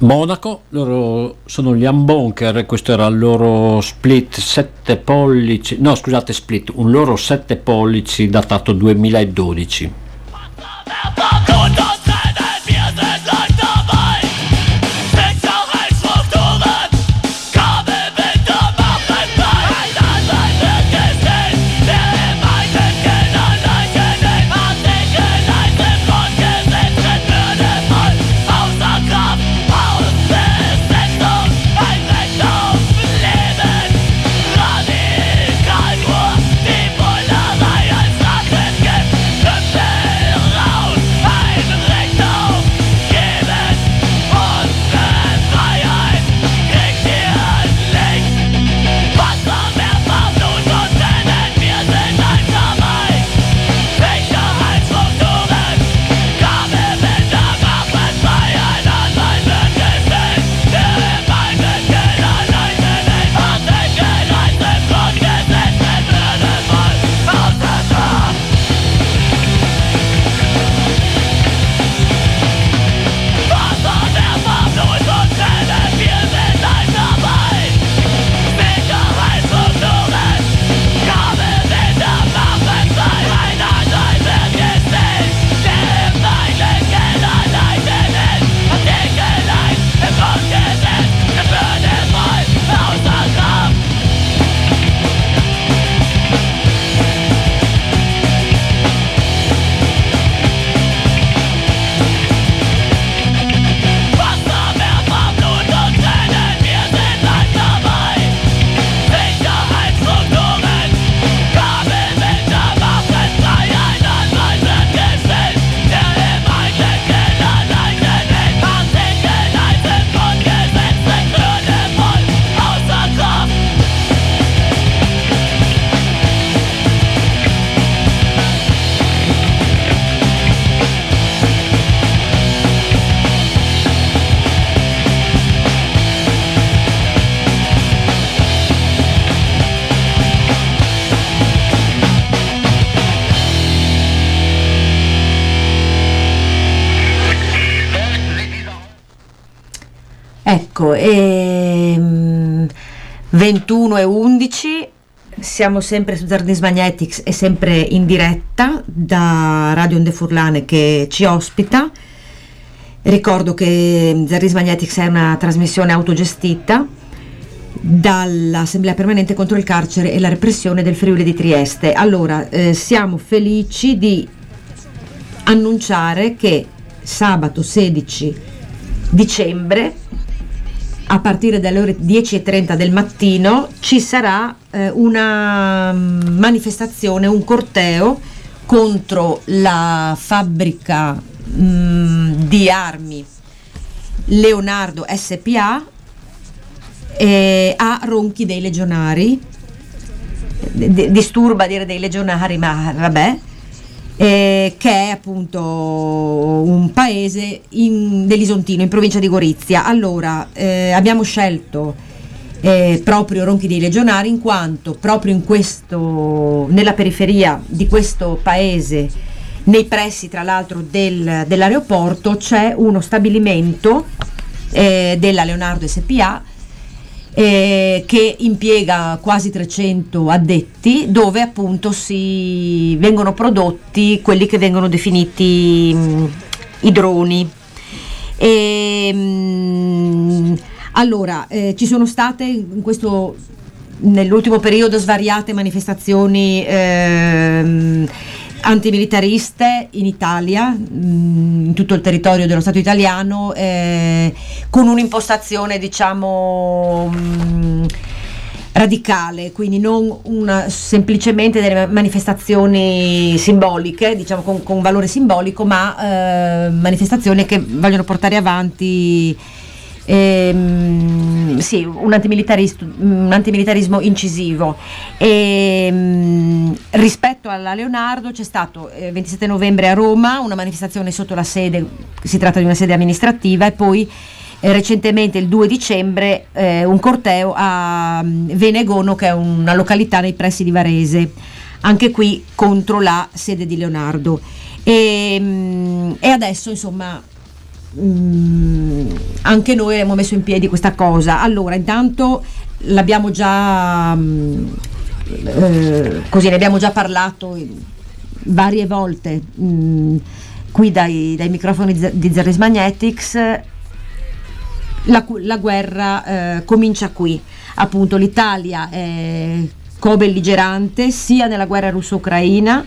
Monaco, loro sono gli Unbonker, questo era il loro split 7 pollici, no scusate split, un loro 7 pollici datato 2012. Ecco, e, 21 e 11 siamo sempre su Zardis Magnetics e sempre in diretta da Radio Onde Furlane che ci ospita. Ricordo che Zardis Magnetics è una trasmissione autogestita dall'Assemblea Permanente contro il carcere e la repressione del Friuli di Trieste. Allora, eh, siamo felici di annunciare che sabato 16 dicembre a partire dalle ore 10.30 del mattino ci sarà eh, una mm, manifestazione, un corteo contro la fabbrica mh, mm, di armi Leonardo SPA eh, a Ronchi dei Legionari. D- disturba dire dei legionari, ma vabbè eh, che è appunto un paese in, dell'Isontino, in provincia di Gorizia. Allora, eh, abbiamo scelto eh, proprio Ronchi dei Legionari in quanto proprio in questo, nella periferia di questo paese, nei pressi tra l'altro del, dell'aeroporto, c'è uno stabilimento eh, della Leonardo SPA eh, che impiega quasi 300 addetti dove appunto si vengono prodotti quelli che vengono definiti mh, mm, i droni. E, mh, mm, allora, eh, ci sono state in questo nell'ultimo periodo svariate manifestazioni ehm, antimilitariste in Italia, mm, in tutto il territorio dello Stato italiano, eh, con un'impostazione diciamo mm, radicale, quindi non una, semplicemente delle manifestazioni simboliche, diciamo con, con valore simbolico, ma eh, manifestazioni che vogliono portare avanti ehm, sì, un, un, antimilitarismo incisivo. Ehm, rispetto alla Leonardo c'è stato il eh, 27 novembre a Roma una manifestazione sotto la sede, si tratta di una sede amministrativa, e poi eh, recentemente il 2 dicembre eh, un corteo a mm, Venegono che è una località nei pressi di Varese, anche qui contro la sede di Leonardo. E, mm, e adesso insomma mh, mm, anche noi abbiamo messo in piedi questa cosa. Allora, intanto l'abbiamo già mh, eh, così ne abbiamo già parlato varie volte mh, qui dai, dai, microfoni di Zeris Magnetics. La, la guerra eh, comincia qui, appunto l'Italia è co-belligerante sia nella guerra russo-ucraina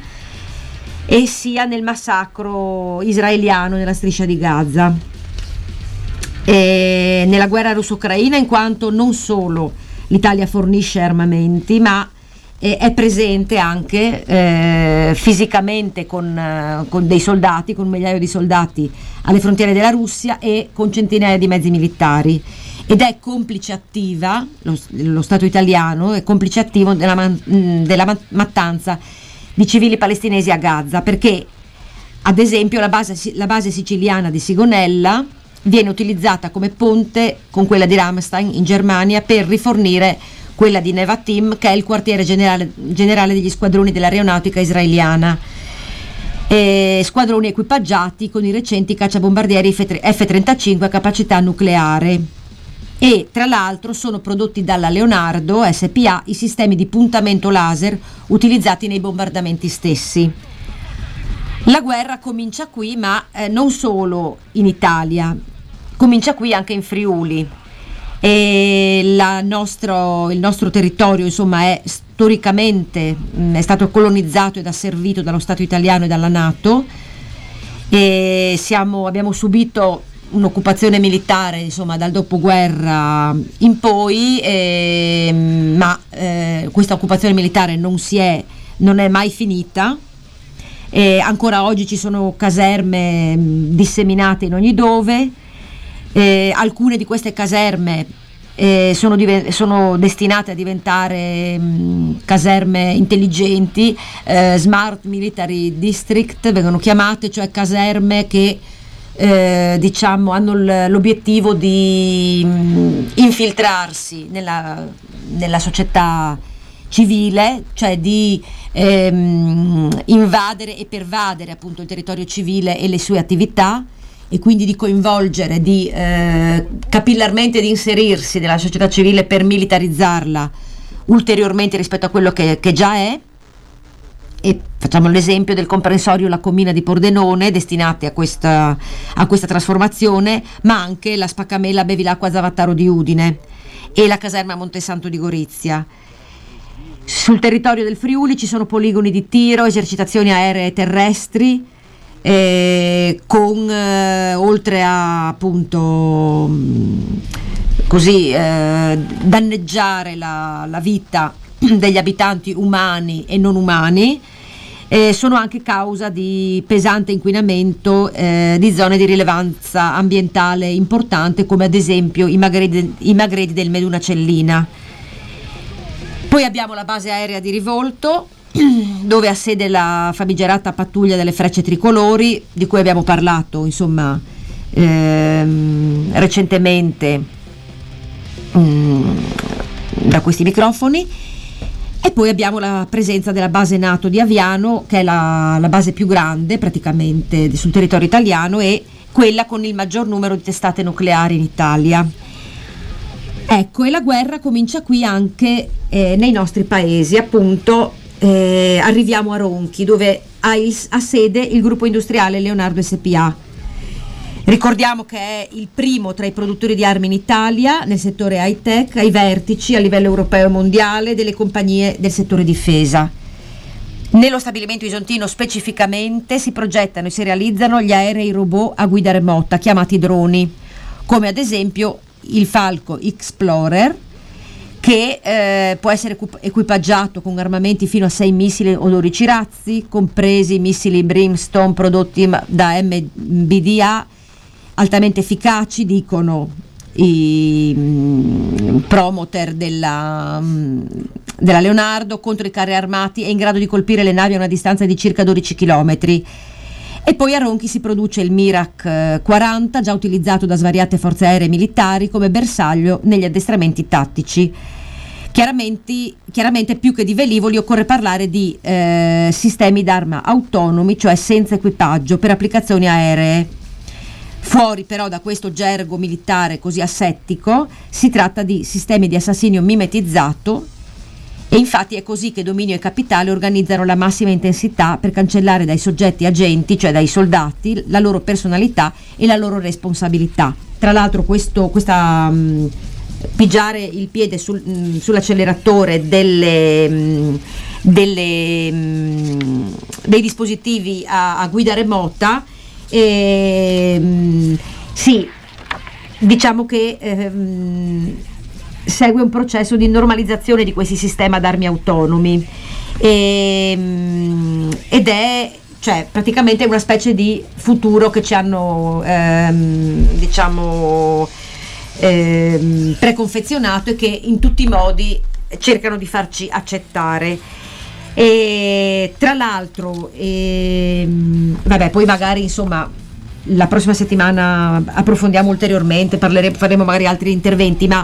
e sia nel massacro israeliano nella striscia di Gaza. E nella guerra russo-ucraina in quanto non solo l'Italia fornisce armamenti, ma eh, è presente anche eh, fisicamente con, eh, con, dei soldati, con un migliaio di soldati alle frontiere della Russia e con centinaia di mezzi militari ed è complice attiva, lo, lo Stato italiano è complice attivo della, della mattanza di civili palestinesi a Gaza perché ad esempio la base, la base siciliana di Sigonella viene utilizzata come ponte con quella di Ramstein in Germania per rifornire quella di Nevatim che è il quartiere generale, generale degli squadroni dell'aeronautica israeliana. E squadroni equipaggiati con i recenti cacciabombardieri F-35 a capacità nucleare e tra l'altro sono prodotti dalla Leonardo SPA i sistemi di puntamento laser utilizzati nei bombardamenti stessi. La guerra comincia qui, ma eh, non solo in Italia, comincia qui anche in Friuli. Nostro, il nostro territorio insomma, è storicamente mh, mm, è stato colonizzato ed asservito dallo Stato italiano e dalla Nato e siamo, abbiamo subito un'occupazione militare insomma, dal dopoguerra in poi, eh, ma eh, questa occupazione militare non, è, non è mai finita. Eh, ancora oggi ci sono caserme mh, disseminate in ogni dove, alcune di queste caserme eh, sono, diven- sono, destinate a diventare mh, caserme intelligenti, eh, smart military district vengono chiamate, cioè caserme che eh, diciamo, hanno l'obiettivo di mh, infiltrarsi nella, nella, società civile, cioè di ehm, invadere e pervadere appunto il territorio civile e le sue attività e quindi di coinvolgere, di eh, capillarmente di inserirsi nella società civile per militarizzarla ulteriormente rispetto a quello che, che già è e facciamo l'esempio del comprensorio La Comina di Pordenone destinati a questa, a questa trasformazione, ma anche la Spaccamella Bevilacqua Zavattaro di Udine e la caserma Montesanto di Gorizia. Sul territorio del Friuli ci sono poligoni di tiro, esercitazioni aeree e terrestri, eh, con eh, oltre a appunto così eh, danneggiare la, la vita degli abitanti umani e non umani eh, sono anche causa di pesante inquinamento eh, di zone di rilevanza ambientale importante come ad esempio i magredi, i magredi del Meduna Cellina. Poi abbiamo la base aerea di Rivolto dove ha sede la famigerata pattuglia delle frecce tricolori di cui abbiamo parlato insomma ehm, recentemente mh, mm, da questi microfoni e poi abbiamo la presenza della base NATO di Aviano, che è la, la base più grande praticamente sul territorio italiano e quella con il maggior numero di testate nucleari in Italia. Ecco, e la guerra comincia qui anche eh, nei nostri paesi, appunto eh, arriviamo a Ronchi, dove ha, il, ha sede il gruppo industriale Leonardo SPA Ricordiamo che è il primo tra i produttori di armi in Italia nel settore high tech, ai vertici a livello europeo e mondiale delle compagnie del settore difesa. Nello stabilimento isontino specificamente si progettano e si realizzano gli aerei robot a guida remota, chiamati droni, come ad esempio il Falco Explorer, che eh, può essere equipaggiato con armamenti fino a 6 missili o 12 razzi, compresi i missili Brimstone prodotti da MBDA altamente efficaci, dicono i mm, promoter della, mm, della, Leonardo contro i carri armati è in grado di colpire le navi a una distanza di circa 12 km. E poi a Ronchi si produce il Mirac 40, eh, già utilizzato da svariate forze aeree militari come bersaglio negli addestramenti tattici. Chiaramente, chiaramente più che di velivoli occorre parlare di eh, sistemi d'arma autonomi, cioè senza equipaggio, per applicazioni aeree Fuori però da questo gergo militare così assettico si tratta di sistemi di assassinio mimetizzato e infatti è così che Dominio e Capitale organizzano la massima intensità per cancellare dai soggetti agenti, cioè dai soldati, la loro personalità e la loro responsabilità. Tra l'altro questo, questa... Mh, pigiare il piede sul, mh, sull'acceleratore delle, mh, delle, mh, dei dispositivi a, a guida remota e, sì diciamo che ehm, segue un processo di normalizzazione di questi sistemi d'armi autonomi e, ed è cioè praticamente una specie di futuro che ci hanno ehm, diciamo ehm, preconfezionato e che in tutti i modi cercano di farci accettare. E tra l'altro, ehm, vabbè, poi magari insomma la prossima settimana approfondiamo ulteriormente, parleremo, faremo magari altri interventi, ma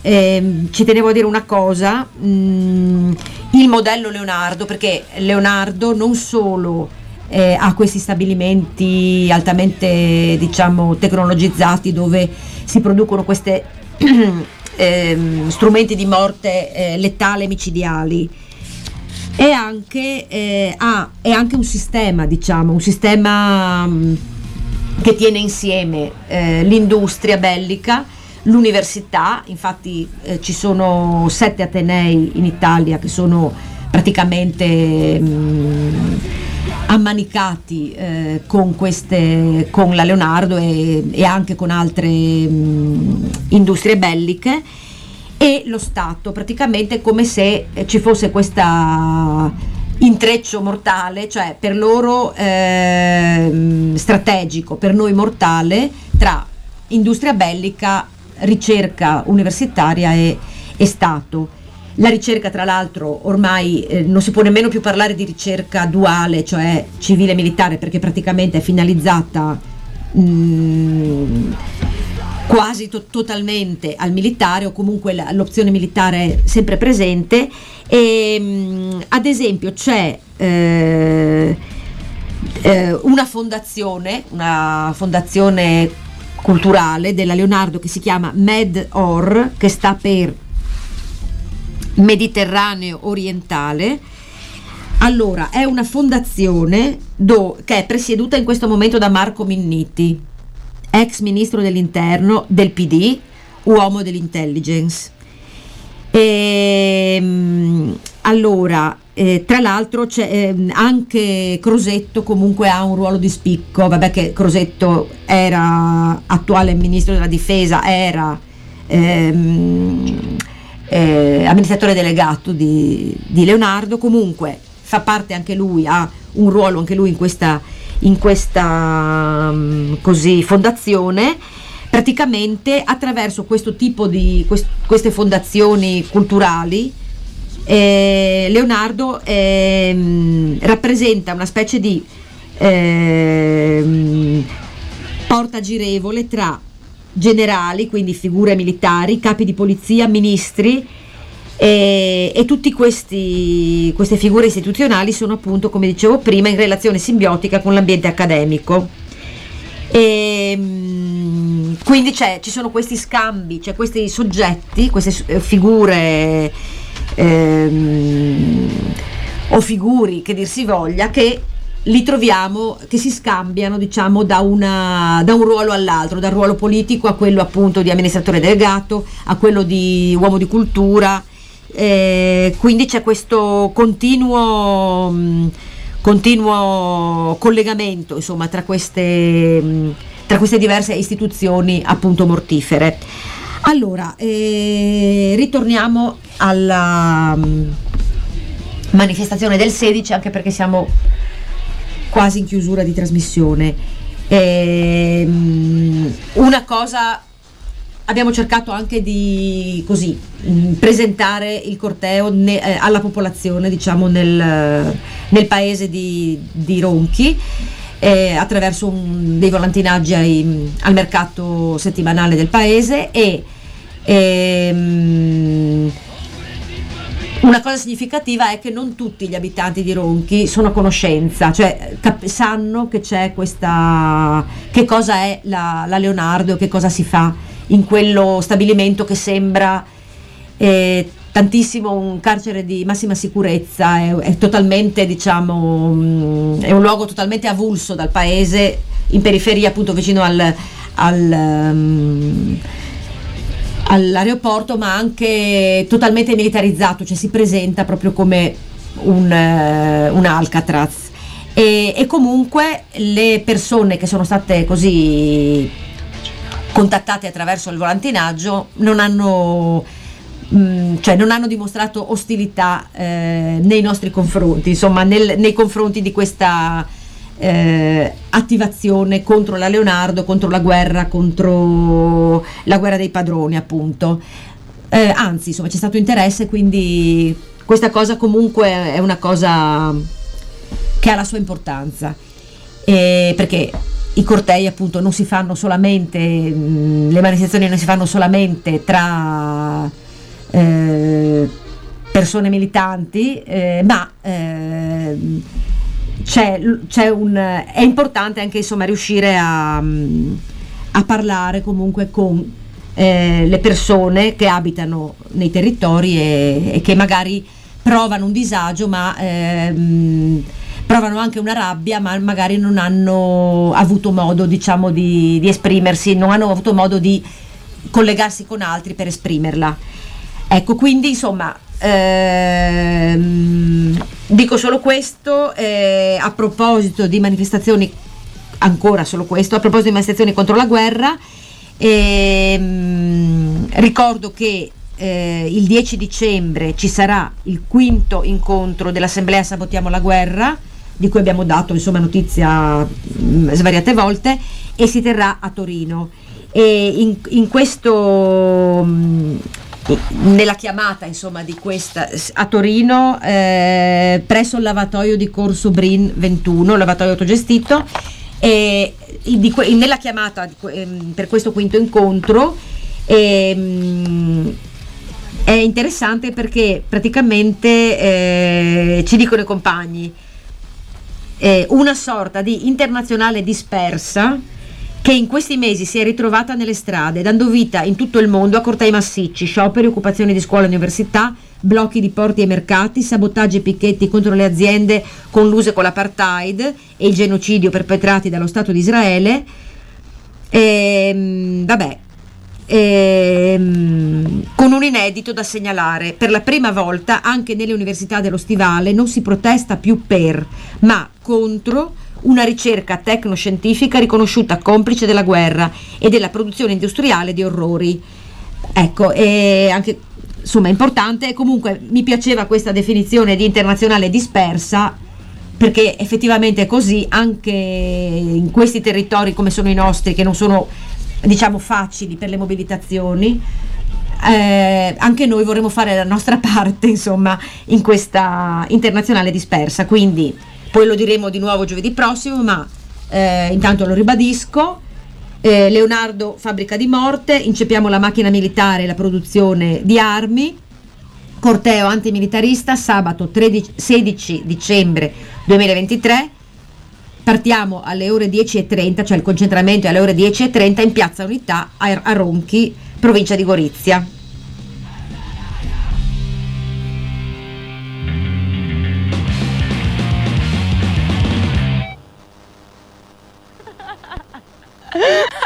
ehm, ci tenevo a dire una cosa, mh, mm, il modello Leonardo, perché Leonardo non solo eh, ha questi stabilimenti altamente diciamo tecnologizzati dove si producono questi eh, strumenti di morte eh, letale micidiali. È anche, eh, ha, è anche un sistema, diciamo, un sistema mh, mm, che tiene insieme eh, l'industria bellica, l'università, infatti eh, ci sono sette atenei in Italia che sono praticamente mh, mm, ammanicati eh, con, queste, con, la Leonardo e, e anche con altre mh, industrie belliche e lo Stato, praticamente come se eh, ci fosse questo intreccio mortale, cioè per loro eh, strategico, per noi mortale, tra industria bellica, ricerca universitaria e, e Stato. La ricerca, tra l'altro, ormai eh, non si può nemmeno più parlare di ricerca duale, cioè civile e militare, perché praticamente è finalizzata mh, mm, quasi to- totalmente al militare o comunque la- l'opzione militare è sempre presente. E, mh, mm, ad esempio c'è eh, eh, una fondazione, una fondazione culturale della Leonardo che si chiama MedOr, che sta per Mediterraneo orientale. Allora, è una fondazione do, che è presieduta in questo momento da Marco Minniti, ex ministro dell'interno del PD, uomo dell'intelligence. E, ehm, allora, eh, tra l'altro eh, anche Crosetto comunque ha un ruolo di spicco, vabbè che Crosetto era attuale ministro della difesa, era ehm, eh, amministratore delegato di, di, Leonardo, comunque fa parte anche lui, ha un ruolo anche lui in questa, in questa um, così, fondazione. Praticamente attraverso questo tipo di quest, queste fondazioni culturali, eh, Leonardo eh, rappresenta una specie di eh, porta girevole tra generali, quindi figure militari, capi di polizia, ministri e, e tutte queste figure istituzionali sono appunto, come dicevo prima, in relazione simbiotica con l'ambiente accademico. E, ehm, quindi ci sono questi scambi, cioè questi soggetti, queste eh, figure ehm, o figuri che dir si voglia, che li troviamo che si scambiano diciamo da, una, da, un ruolo all'altro, dal ruolo politico a quello appunto di amministratore delegato, a quello di uomo di cultura, eh, quindi c'è questo continuo, mh, continuo collegamento insomma, tra, queste, mh, tra queste diverse istituzioni appunto mortifere. Allora, eh, ritorniamo alla mh, manifestazione del 16 anche perché siamo quasi in chiusura di trasmissione. Ehm, una cosa abbiamo cercato anche di così, mm, presentare il corteo ne, eh, alla popolazione diciamo nel, nel paese di, di Ronchi eh, attraverso un, dei volantinaggi ai, al mercato settimanale del paese e ehm, una cosa significativa è che non tutti gli abitanti di Ronchi sono a conoscenza, cioè cap- sanno che c'è questa, che cosa è la, la Leonardo, che cosa si fa in quello stabilimento che sembra eh, tantissimo un carcere di massima sicurezza, è, è totalmente, diciamo, mh, è un luogo totalmente avulso dal paese, in periferia appunto vicino al, al um, all'aeroporto ma anche totalmente militarizzato, cioè si presenta proprio come un, uh, un Alcatraz. E, e, comunque le persone che sono state così contattate attraverso il volantinaggio non hanno, mh, mm, cioè non hanno dimostrato ostilità eh, nei nostri confronti, insomma nel, nei confronti di questa eh, attivazione contro la Leonardo, contro la guerra, contro la guerra dei padroni, appunto. Eh, anzi, insomma, c'è stato interesse, quindi questa cosa comunque è una cosa che ha la sua importanza. Eh, perché i cortei appunto non si fanno solamente, mh, le manifestazioni non si fanno solamente tra eh, persone militanti, eh, ma eh, c'è, c'è un, è importante anche insomma, riuscire a, a, parlare comunque con eh, le persone che abitano nei territori e, e che magari provano un disagio ma ehm, provano anche una rabbia ma magari non hanno avuto modo diciamo di, di esprimersi, non hanno avuto modo di collegarsi con altri per esprimerla. Ecco, quindi insomma Ehm, dico solo questo eh, a proposito di manifestazioni, ancora solo questo, a proposito di manifestazioni contro la guerra. Ehm, ricordo che eh, il 10 dicembre ci sarà il quinto incontro dell'Assemblea Sabotiamo la guerra, di cui abbiamo dato insomma, notizia mm, svariate volte, e si terrà a Torino. E in, in questo mm, nella chiamata insomma di questa a Torino eh, presso il lavatoio di Corso Brin 21 lavatoio autogestito e di, nella chiamata ehm, per questo quinto incontro ehm, è interessante perché praticamente eh, ci dicono i compagni eh, una sorta di internazionale dispersa che in questi mesi si è ritrovata nelle strade, dando vita in tutto il mondo a cortei massicci, scioperi, occupazioni di scuole e università, blocchi di porti e mercati, sabotaggi e picchetti contro le aziende conluse con l'apartheid e il genocidio perpetrati dallo Stato di Israele. E, ehm, vabbè, ehm, con un inedito da segnalare. Per la prima volta anche nelle università dello Stivale non si protesta più per, ma contro una ricerca tecnoscientifica riconosciuta complice della guerra e della produzione industriale di orrori. Ecco, e anche insomma importante comunque mi piaceva questa definizione di internazionale dispersa perché effettivamente è così anche in questi territori come sono i nostri che non sono diciamo facili per le mobilitazioni eh, anche noi vorremmo fare la nostra parte insomma in questa internazionale dispersa quindi poi lo diremo di nuovo giovedì prossimo, ma eh, intanto lo ribadisco. Eh, Leonardo fabbrica di morte, incepiamo la macchina militare e la produzione di armi. Corteo antimilitarista sabato 13, 16 dicembre 2023 partiamo alle ore 10.30, cioè il concentramento è alle ore 10.30 in piazza Unità a Ronchi, provincia di Gorizia.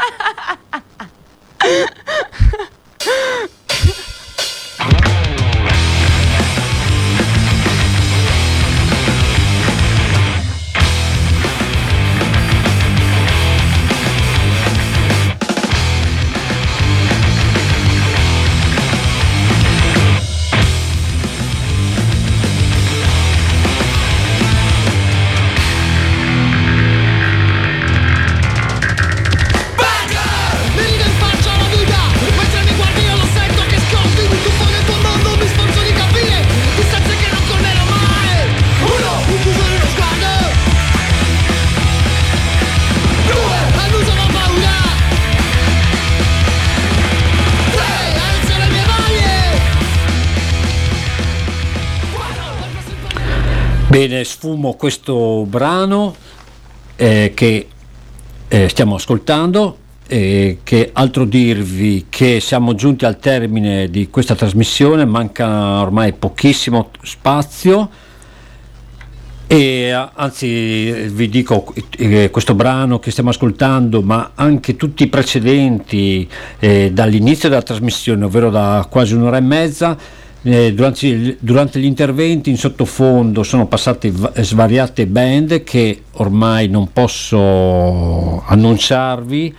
Bene, sfumo questo brano eh, che eh, stiamo ascoltando. E che altro dirvi che siamo giunti al termine di questa trasmissione, manca ormai pochissimo spazio e anzi vi dico eh, questo brano che stiamo ascoltando ma anche tutti i precedenti eh, dall'inizio della trasmissione ovvero da quasi un'ora e mezza eh, durante, durante, gli interventi in sottofondo sono passate svariate band che ormai non posso annunciarvi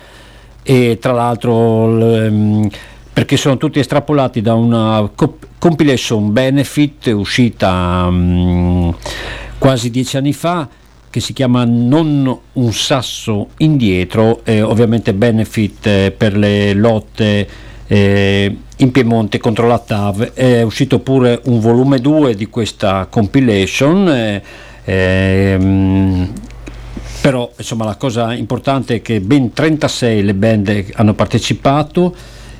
e tra l'altro l, perché sono tutti estrapolati da una compilation benefit uscita um, quasi dieci anni fa che si chiama Non un sasso indietro, eh, ovviamente benefit eh, per le lotte eh, in Piemonte contro la TAV. È uscito pure un volume 2 di questa compilation. Eh, ehm, però insomma la cosa importante è che ben 36 le band hanno partecipato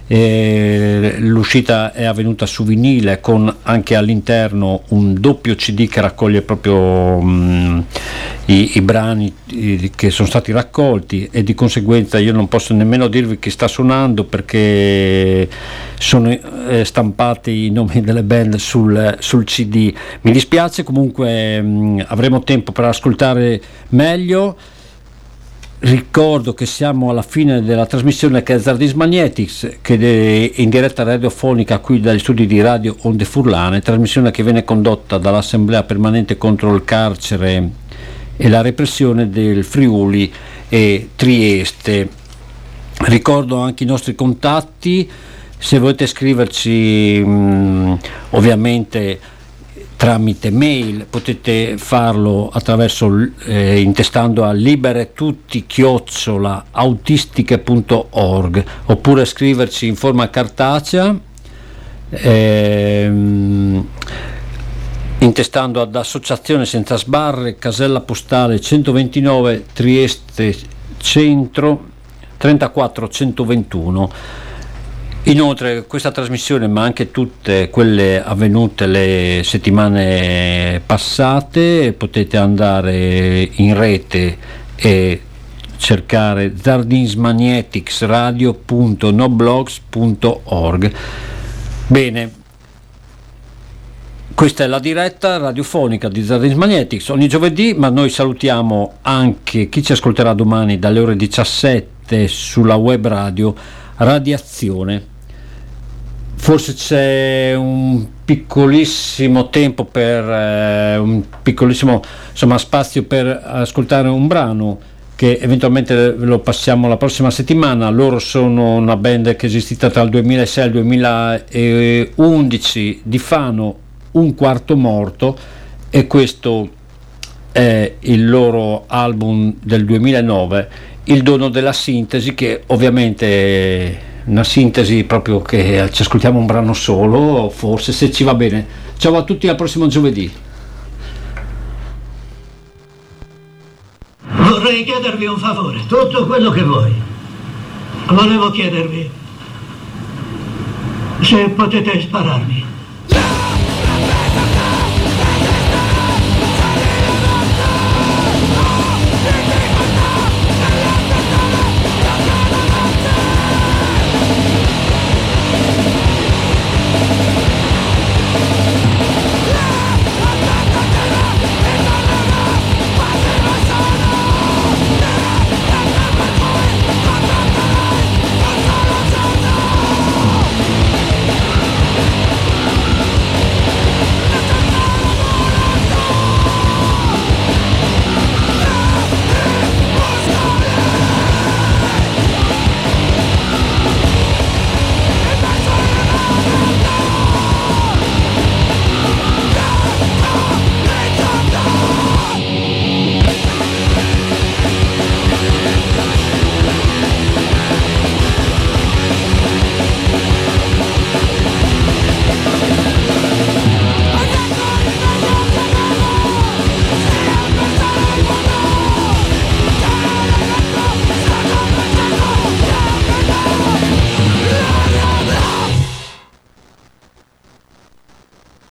eh, l'uscita è avvenuta su vinile con anche all'interno un doppio CD che raccoglie proprio mh, i, i, brani i, che sono stati raccolti e di conseguenza io non posso nemmeno dirvi chi sta suonando perché sono eh, stampati i nomi delle band sul, sul CD. Mi dispiace, comunque mh, avremo tempo per ascoltare meglio. Ricordo che siamo alla fine della trasmissione che è Zardis Magnetics, che è in diretta radiofonica qui dagli studi di Radio Onde Furlane, trasmissione che viene condotta dall'Assemblea permanente contro il carcere e la repressione del Friuli e Trieste. Ricordo anche i nostri contatti, se volete scriverci mh, ovviamente tramite mail, potete farlo attraverso eh, intestando a liberetutti chiocciola autistiche.org oppure scriverci in forma cartacea ehm, intestando ad associazione senza sbarre casella postale 129 Trieste Centro 34 121 Inoltre questa trasmissione, ma anche tutte quelle avvenute le settimane passate, potete andare in rete e cercare zardinsmagneticsradio.noblogs.org. Bene, questa è la diretta radiofonica di Zardins Magnetics ogni giovedì, ma noi salutiamo anche chi ci ascolterà domani dalle ore 17 sulla web radio Radiazione forse c'è un piccolissimo tempo per eh, un piccolissimo insomma, spazio per ascoltare un brano che eventualmente lo passiamo la prossima settimana. Loro sono una band che è esistita tra il 2006 e il 2011 di Fano, Un quarto morto e questo è il loro album del 2009, Il dono della sintesi che ovviamente una sintesi proprio che ci ascoltiamo un brano solo, forse se ci va bene. Ciao a tutti, al prossimo giovedì. Vorrei chiedervi un favore, tutto quello che vuoi. Volevo chiedervi se potete spararmi.